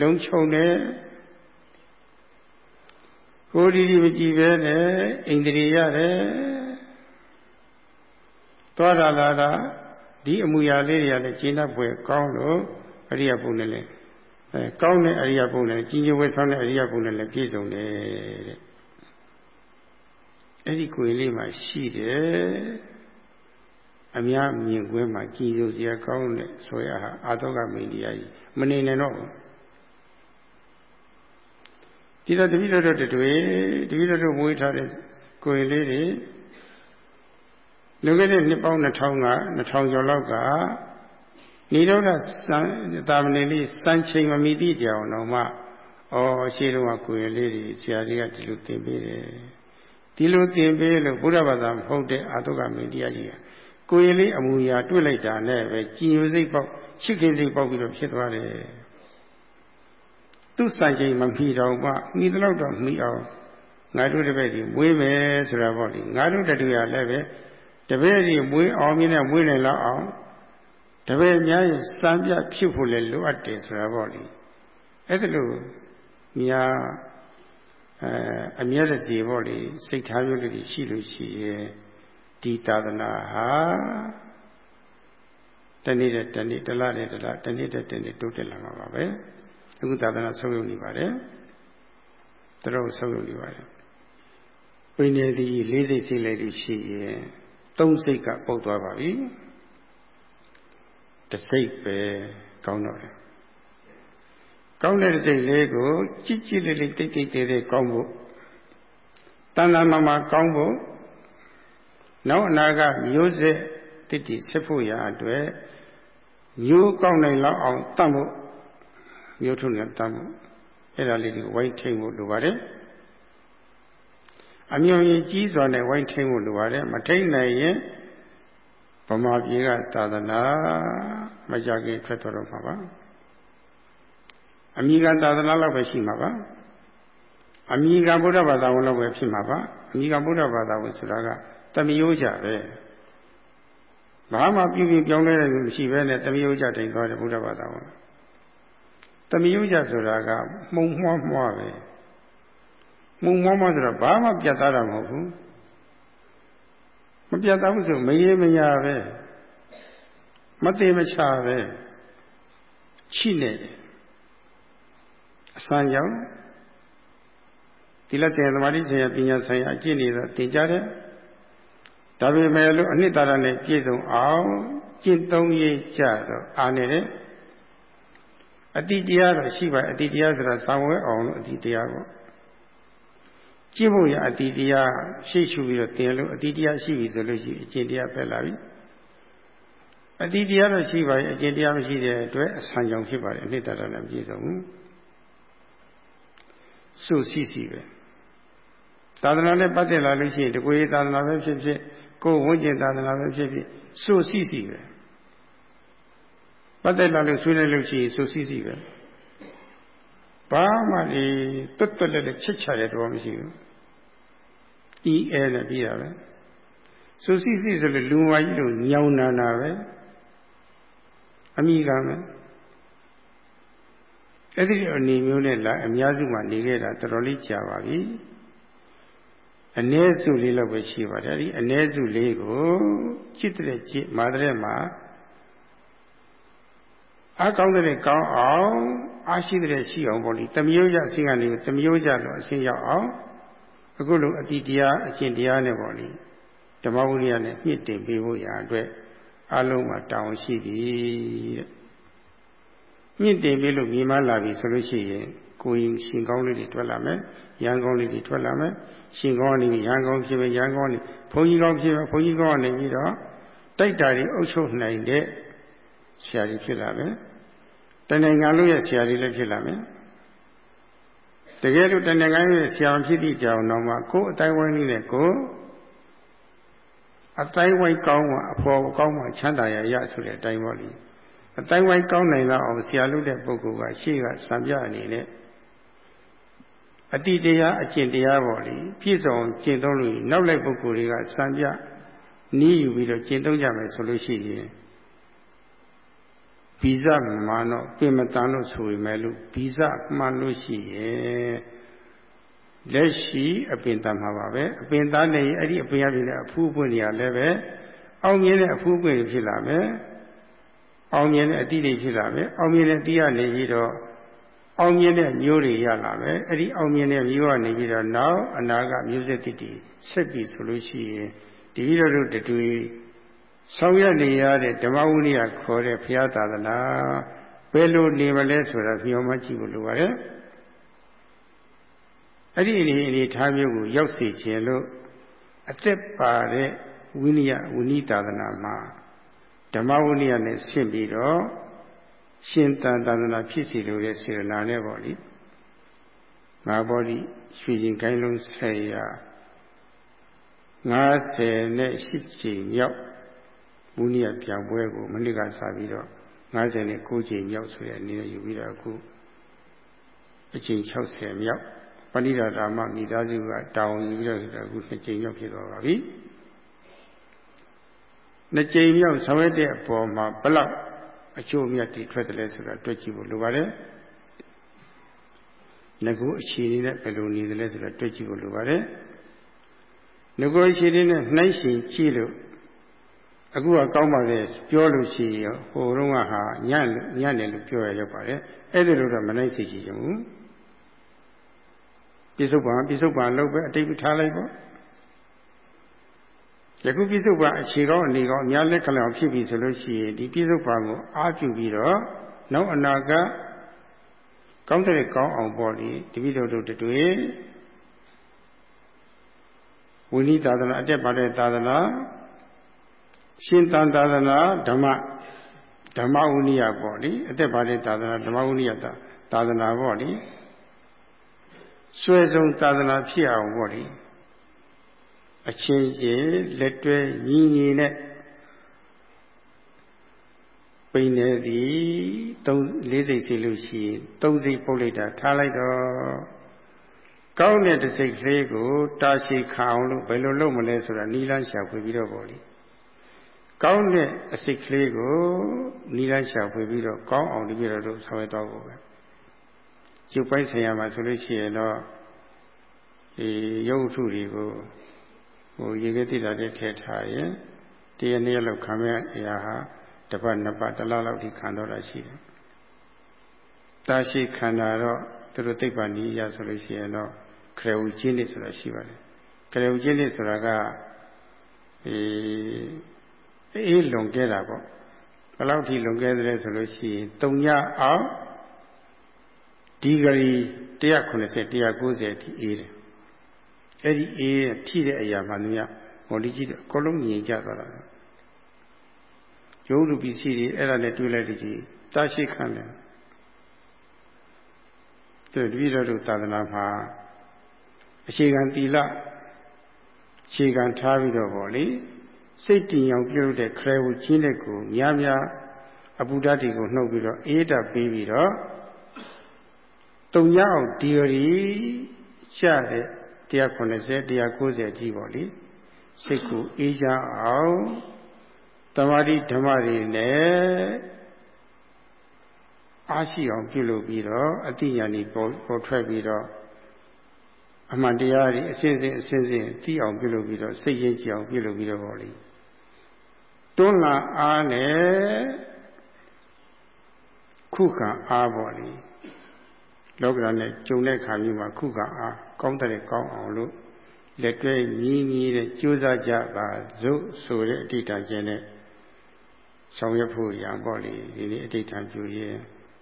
လုံခြုံတယ် ကိုယ်ဒီဒီမကြည့်ပဲနဲ့ဣန္ဒြေရတယ်သွားတာလာတာဒီအမူအရာလေးတွေကလည်းကျင့်တတ်ပွဲကောင်းလို့အရိယဘုံနဲ့လည်းအဲကောင်းတဲ့အရိယဘုံနဲ့ကြီးညိုဝဲဆောင်တဲ့အရိယဘုံနဲ့လည်းပြည့်စုံတယ်တဲ့အဲ့ဒီကိုယ်လေးမှာရှိတယ်အများမြင်ကွင်းမှာကြည်စိုးစရာကောင်းတဲ့ဆိုရဟာအာသောကမိန်တရားကြီးမနေနိုင်တော့ဘူး ဒီတော့တပိတော်တို့တွေတပိတော်တို့မွေးထားတဲ့ကိုယ်လေးတွေလွန်ခဲ့တဲ့နှစ်ပေါင်း2000က2000ကျော်လောက်ကနေတော့ကသာမဏေလေးစံချိန်မမီသည့်ကြောင်တော့မှဩရှေးတုန်းကကိုယ်လေးတွေဆရာကြီးကဒီလိုသင်ပေးတယ်ဒီလိုသင်ပေးလို့ဘုရားဘာသာမဟုတ်တဲ့အာတုကမင်းတရားကြီးကကိုယ်လေးအမူအရာတွေ့လိုက်တာနဲ့ပဲကြည်ညိုစိတ်ပေါက်ချစ်ခင်စိတ်ပေါက်ပြီးတော့ဖြစ်သွားတယ် သူစံချိန်မမီတော့မှမိသလောက်တော့မိအောင်ငါတို့တပည့်ကြီးမွေးမယ်ဆိုတာပေါ့လေငါတို့တတူရလည်းပဲတပည့်ကြီးမွေးအောင်မြင်နဲ့မွေးနိုင်လောက်အောင်တပည့်များရဲ့စံပြဖြစ်ဖို့လည်းလိုအပ်တယ်ဆိုတာပေါ့လေအဲ့ဒါလို့များအဲအမြဲတစေပေါ့လေစိတ်ထားမျိုးတွေရှိလို့ရှိရဲ့ဒီသာသနာဟာတနေ့တဲ့တနေ့တလနဲ့တလတနေ့တဲ့တနေ့တိုးတက်လာမှာပါပဲ အခုသာသနာဆုံးယုံနေပါတယ်တတော်ဆုံးယုံနေပါတယ်ဝိနည်းသည်လေးစိတ်စိတ်လေးရှိရင်သုံးစိတ်ကပုတ်သွားပါပြီတစိတ်ပဲကောင်းတော့တယ်ကောင်းတဲ့စိတ်လေးကိုကြည်ကြည်လေးလေးတိတ်တိတ်တဲတဲကောင်းဖို့တဏ္ဍာမမှာကောင်းဖို့နောက်အနာကမျိုးဆက်တည်တည်ဆက်ဖို့ရအတွက်မျိုးကောင်းနိုင်လောက်အောင်တတ်ဖို့ မျိုးထုံနဲ့တတ်ဖို့အဲ့ဒါလေးကိုဝိုင်းထိန်ဖို့လိုပါတယ်အမြင်ကြီးကြီးစွာနဲ့ဝိုင်းထိန်ဖို့လိုပါတယ်မထိန်နိုင်ရင်ဗမာပြည်ကသာသနာမကြခင်ထွက်တော်တော့မှာပါအမိကသာသနာလောက်ပဲရှိမှာပါအမိကဗုဒ္ဓဘာသာဝင်လောက်ပဲဖြစ်မှာပါအမိကဗုဒ္ဓဘာသာဝင်ဆိုတာကတမယိုးကြပဲဘာမှပြုပြီးပြောင်းလဲတယ်မရှိပဲနဲ့တမယိုးကြတိမ်သွားတယ်ဗုဒ္ဓဘာသာဝင် တမယိုးကြဆိုတာကမှုံမွှားမွှားပဲမှုံမွှားမွှားဆိုတော့ဘာမှပြတ်သားတာမဟုတ်ဘူးမပြတ်သားဘူးဆိုမရေမညာပဲမသေးမချပဲချိနေတယ်အစမ်းကြောင့်သီလဆိုင်သမာဓိဆိုင်ပညာဆိုင်အကျင့်နေတာသင်ကြားတယ်ဒါပေမဲ့လို့အနှစ်သာရနဲ့ပြည့်စုံအောင်ကျင့်သုံးရေးကြတော့အားနေတယ် အတိတရားတော့ရှိပါအတိတရားဆိုတာသံဝဲအောင်လို့အတိတရားပေါ့ကျင့်ဖို့ရအတိတရားရှိရှုပြီးတော့တင်လို့အတိတရားရှိပြီဆိုလို့ရှိရင်အကျင့်တရားဖက်လာပြီအတိတရားတော့ရှိပါရဲ့အကျင့်တရားမရှိတဲ့အတွက်အဆံကြောင့်ဖြစ်ပါတယ်အနှစ်သာရနဲ့ပြည့်စုံဘူးစုစီစီပဲသာသနာနဲ့ပတ်သက်လာလို့ရှိရင်တကွေသာသနာပဲဖြစ်ဖြစ်ကိုယ်ဝိကျင်သာသနာပဲဖြစ်ဖြစ်စုစီစီပဲ ပတ်သက်လာလို့ဆွေးနွေးလို့ရှိရင်စုစီစီပဲဘာမှဒီတွတ်တွတ်လည်းချစ်ချတဲ့တော့မရှိဘူးအီးအဲနဲ့ပြီးတာပဲစုစီစီဆိုလို့လူမကြီးလို့ညောင်းနာနာပဲအမိကမယ်အဲ့ဒီအနေမျိုးနဲ့လာအများစုမှာနေခဲ့တာတော်တော်လေးကြာပါပြီအ ਨੇ စုလေးလောက်ပဲရှိပါတယ်အဲ့ဒီအ ਨੇ စုလေးကိုจิตတဲ့จิตမာတဲ့မှာ အားကောင်းတဲ့ကောင်းအောင်အားရှိတဲ့ရှိအောင်ပေါ့လေတမျိုးကြအစဉ်ကနေတမျိုးကြလို့အစဉ်ရောက်အောင်အခုလိုအတိတရားအကျင့်တရားနဲ့ပေါ့လေဓမ္မဝိရိယနဲ့မြင့်တင်ပေးဖို့ရာအတွက်အလုံးမှာတောင်းရှိသည်တဲ့မြင့်တင်ပြီလို့မြင်မလာပြီဆိုလို့ရှိရင်ကိုယ်ရင်ရှင်ကောင်းလေးတွေထွက်လာမယ်ရန်ကောင်းလေးတွေထွက်လာမယ်ရှင်ကောင်းနေပြီရန်ကောင်းဖြစ်မယ်ရန်ကောင်းနေဘုန်းကြီးကောင်းဖြစ်မယ်ဘုန်းကြီးကောင်းနေပြီးတော့တိုက်တာတွေအုပ်ချုပ်နိုင်တဲ့ ဆရာကြီးဖြစ်လာမယ်တဏ္ဍာလုံးရဲ့ဆရာကြီးလည်းဖြစ်လာမယ်တကယ်လို့တဏ္ဍာရဲ့ဆရာဖြစ်သည့်ကြောင်တော့မှကိုယ်အတိုင်းဝိုင်းလေးနဲ့ကိုယ်အတိုင်းဝိုင်းကောင်းမှအဖော်ကောင်းမှချမ်းသာရရဆိုတဲ့အတိုင်းပေါ့လေအတိုင်းဝိုင်းကောင်းနိုင်လောက်အောင်ဆရာလုပ်တဲ့ပုဂ္ဂိုလ်ကရှေ့ကစံပြအနေနဲ့အတိတရားအကျင့်တရားပေါ့လေပြည့်စုံကျင့်သုံးလို့နောက်လိုက်ပုဂ္ဂိုလ်တွေကစံပြနီးယူပြီးတော့ကျင့်သုံးကြမယ်ဆိုလို့ရှိရင် ဗီဇမှန်တော့ပြင်မတန်လို့ဆိုပေမဲ့လို့ဗီဇမှန်လို့ရှိရင်လက်ရှိအပင်တန်မှာပါပဲအပင်သားနေအဲ့ဒီအပင်ရပြတဲ့အဖူးပွင့်တွေကလည်းပဲအောင်မြင်တဲ့အဖူးပွင့်ဖြစ်လာမယ်အောင်မြင်တဲ့အတိတွေဖြစ်လာမယ်အောင်မြင်တဲ့အတိကနေပြီးတော့အောင်မြင်တဲ့မျိုးတွေရလာမယ်အဲ့ဒီအောင်မြင်တဲ့မျိုးကနေပြီးတော့နောက်အနာကမျိုးဆက်တိတိဆက်ပြီဆိုလို့ရှိရင်ဒီလိုတို့တူ ဆောင်ရနေရတဲ့ဓမ္မဝိနည်းခေါ်တဲ့ဘုရားသာသနာဘယ်လိုနေမလဲဆိုတာမျှော်မှကြည့်ဖို့လိုပါတယ်အဲ့ဒီအနေအနေထားမျိုးကိုရောက်စေခြင်းလို့အသက်ပါတဲ့ဝိနည်းဝိနည်းသာသနာမှာဓမ္မဝိနည်းနဲ့ဆင့်ပြီးတော့ရှင်တန်သာသနာဖြစ်စီလို့တဲ့စေရနာနဲ့ပေါ့လေငါဘောဒီရွှေရင်ကိုင်းလုံးဆက်ရ90နဲ့8ချိန်မြောက် မူနိယပြောင်ပွဲကိုမနစ်ကစားပြီးတော့59ချိန်မြောက်ဆိုတဲ့အနေနဲ့ယူပြီးတော့အခုအချိန်60မြောက်ပဏိဒါဓမ္မမိသားစုကတောင်းယူပြီးတော့အခု2ချိန်မြောက်ဖြစ်သွားပါပြီနှစ်ကြိမ်မြောက်ဆောင်ရတဲ့အပေါ်မှာဘလောက်အကျိုးမြတ်တွေထွက်တယ်လဲဆိုတာတွေ့ကြည့်ဖို့လိုပါတယ်။ငကူအခြေအနေနဲ့ဘယ်လိုနေတယ်လဲဆိုတာတွေ့ကြည့်ဖို့လိုပါတယ်။ငကူအခြေအနေနဲ့နှိုင်းရှင်ကြည့်လို့ အခုကကောင်းပါလေပြောလို့ရှိရင်ဟိုတုန်းကဟာညံ့ညံ့တယ်လို့ပြောရရောက်ပါတယ်။အဲ့ဒီလိုတော့မနိုင်စေချင်ဘူး။ပြစ္ဆုတ်ပါပြစ္ဆုတ်ပါလို့ပဲအတိတ်ထားလိုက်ပေါ့ယခုပြစ္ဆုတ်ပံအခြေကောင်းအနေကောင်းအများလက်ခံလောက်ဖြစ်ပြီဆိုလို့ရှိရင်ဒီပြစ္ဆုတ်ပံကိုအားပြုပြီးတော့နောက်အနာဂတ်ကောင်းတဲ့ကောင်းအောင်ပေါ့လေတပိတော်တို့တွေ့ဝိနည်းသာသနာအတက်ပါတဲ့သာသနာ ရှင်တန်သာသနာဓမ္မဓမ္မဝိနည်းပေါ့လေအသက်ပါတဲ့သာသနာဓမ္မဝိနည်းသာသနာပေါ့လေဆွဲဆုံးသာသနာဖြစ်အောင်ပေါ့လေအချင်းချင်းလက်တွဲညီညီနဲ့ပိန်နေသည်သုံးလေးစိတ်စီလို့ရှိရင်သုံးစိတ်ပုတ်လိုက်တာထားလိုက်တော့ကောင်းတဲ့တစိတ်ကလေးကိုတာရှိခအောင်လို့ဘယ်လိုလုပ်မလဲဆိုတာနီလန်းရှာဖွေပြီးတော့ပေါ့လေ ကောင်းတဲ့အစိတ်ကလေးကိုနီလန်းရှာဖွေပြီးတော့ကောင်းအောင်တပြည့်တော့ဆောင်ရွက်တော့ဖို့ပဲရုပ်ပိုင်းဆိုင်ရာမှာဆိုလို့ရှိရင်တော့ဒီရုပ်ထုတွေကိုဟိုရေခဲတိတာတဲ့ထဲထားရင်တရနေ့လောက်ခံမဲ့အရာဟာတပတ်နှစ်ပတ်တစ်လလောက်ထိခံတော့တာရှိတယ်။တာရှိခန္ဓာတော့သူတို့သိပ္ပံနည်းရဆိုလို့ရှိရင်တော့ခရဝကျင်းနေဆိုတာရှိပါတယ်။ခရဝကျင်းနေဆိုတာကအေး အေးလွန်ကဲတာပေါ့။ဘယ်လောက်ထိလွန်ကဲတယ်ဆိုလို့ရှိရင်တုံညအောင်ဒီဂရီ190 190အထိအေးတယ်အဲ့ဒီအေးထိတဲ့အရာမှသူကမော်လီကြီးအကုန်လုံးငြိမ်ကြသွားတာရုပ်လူပစ္စည်းတွေအဲ့ဒါနဲ့တွေ့လိုက်ကြည့်တာရှိခံတယ်သူတပည့်တော်တို့သာသနာမှာအခြေခံသီလအခြေခံထားပြီးတော့ဗောလေ စိတ်တည်အောင်ပြုလုပ်တဲ့ခရဲဝကျင်းတဲ့ကိုများများအပူဓာတ်တွေကိုနှုတ်ပြီးတော့အေးတာပေးပြီးတော့တုံညအောင်ဒီရီချတဲ့190 190ကြီးပေါ့လေစိတ်ကိုအေးချအောင်တမာတိဓမ္မတွေနဲ့အားရှိအောင်ပြုလုပ်ပြီးတော့အတိညာဏီပေါ်ပေါ်ထွက်ပြီးတော့အမှန်တရားတွေအစဉ်စဉ်အစဉ်စဉ်သိအောင်ပြုလုပ်ပြီးတော့စိတ်ရင်းကြည်အောင်ပြုလုပ်ပြီးတော့ပေါ့လေ တွန်းလာအားနဲ့ခုခံအားပေါ့လေလောကဓာတ်နဲ့ကြုံတဲ့ခါမျိုးမှာခုခံအားကောင်းတဲ့ကောင်းအောင်လို့လက်တွဲညီးညီးတဲ့ကြိုးစားကြပါစို့ဆိုတဲ့အဋ္ဌာကျင်းနဲ့ဆောင်ရွက်ဖို့ရံပေါ့လေဒီနေ့အဋ္ဌာပြုရင်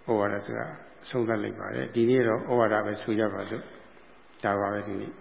ဩဝါဒဆိုတာအဆုံးသတ်လိုက်ပါတယ်ဒီနေ့တော့ဩဝါဒပဲဆိုကြပါစို့ဒါပါပဲဒီနေ့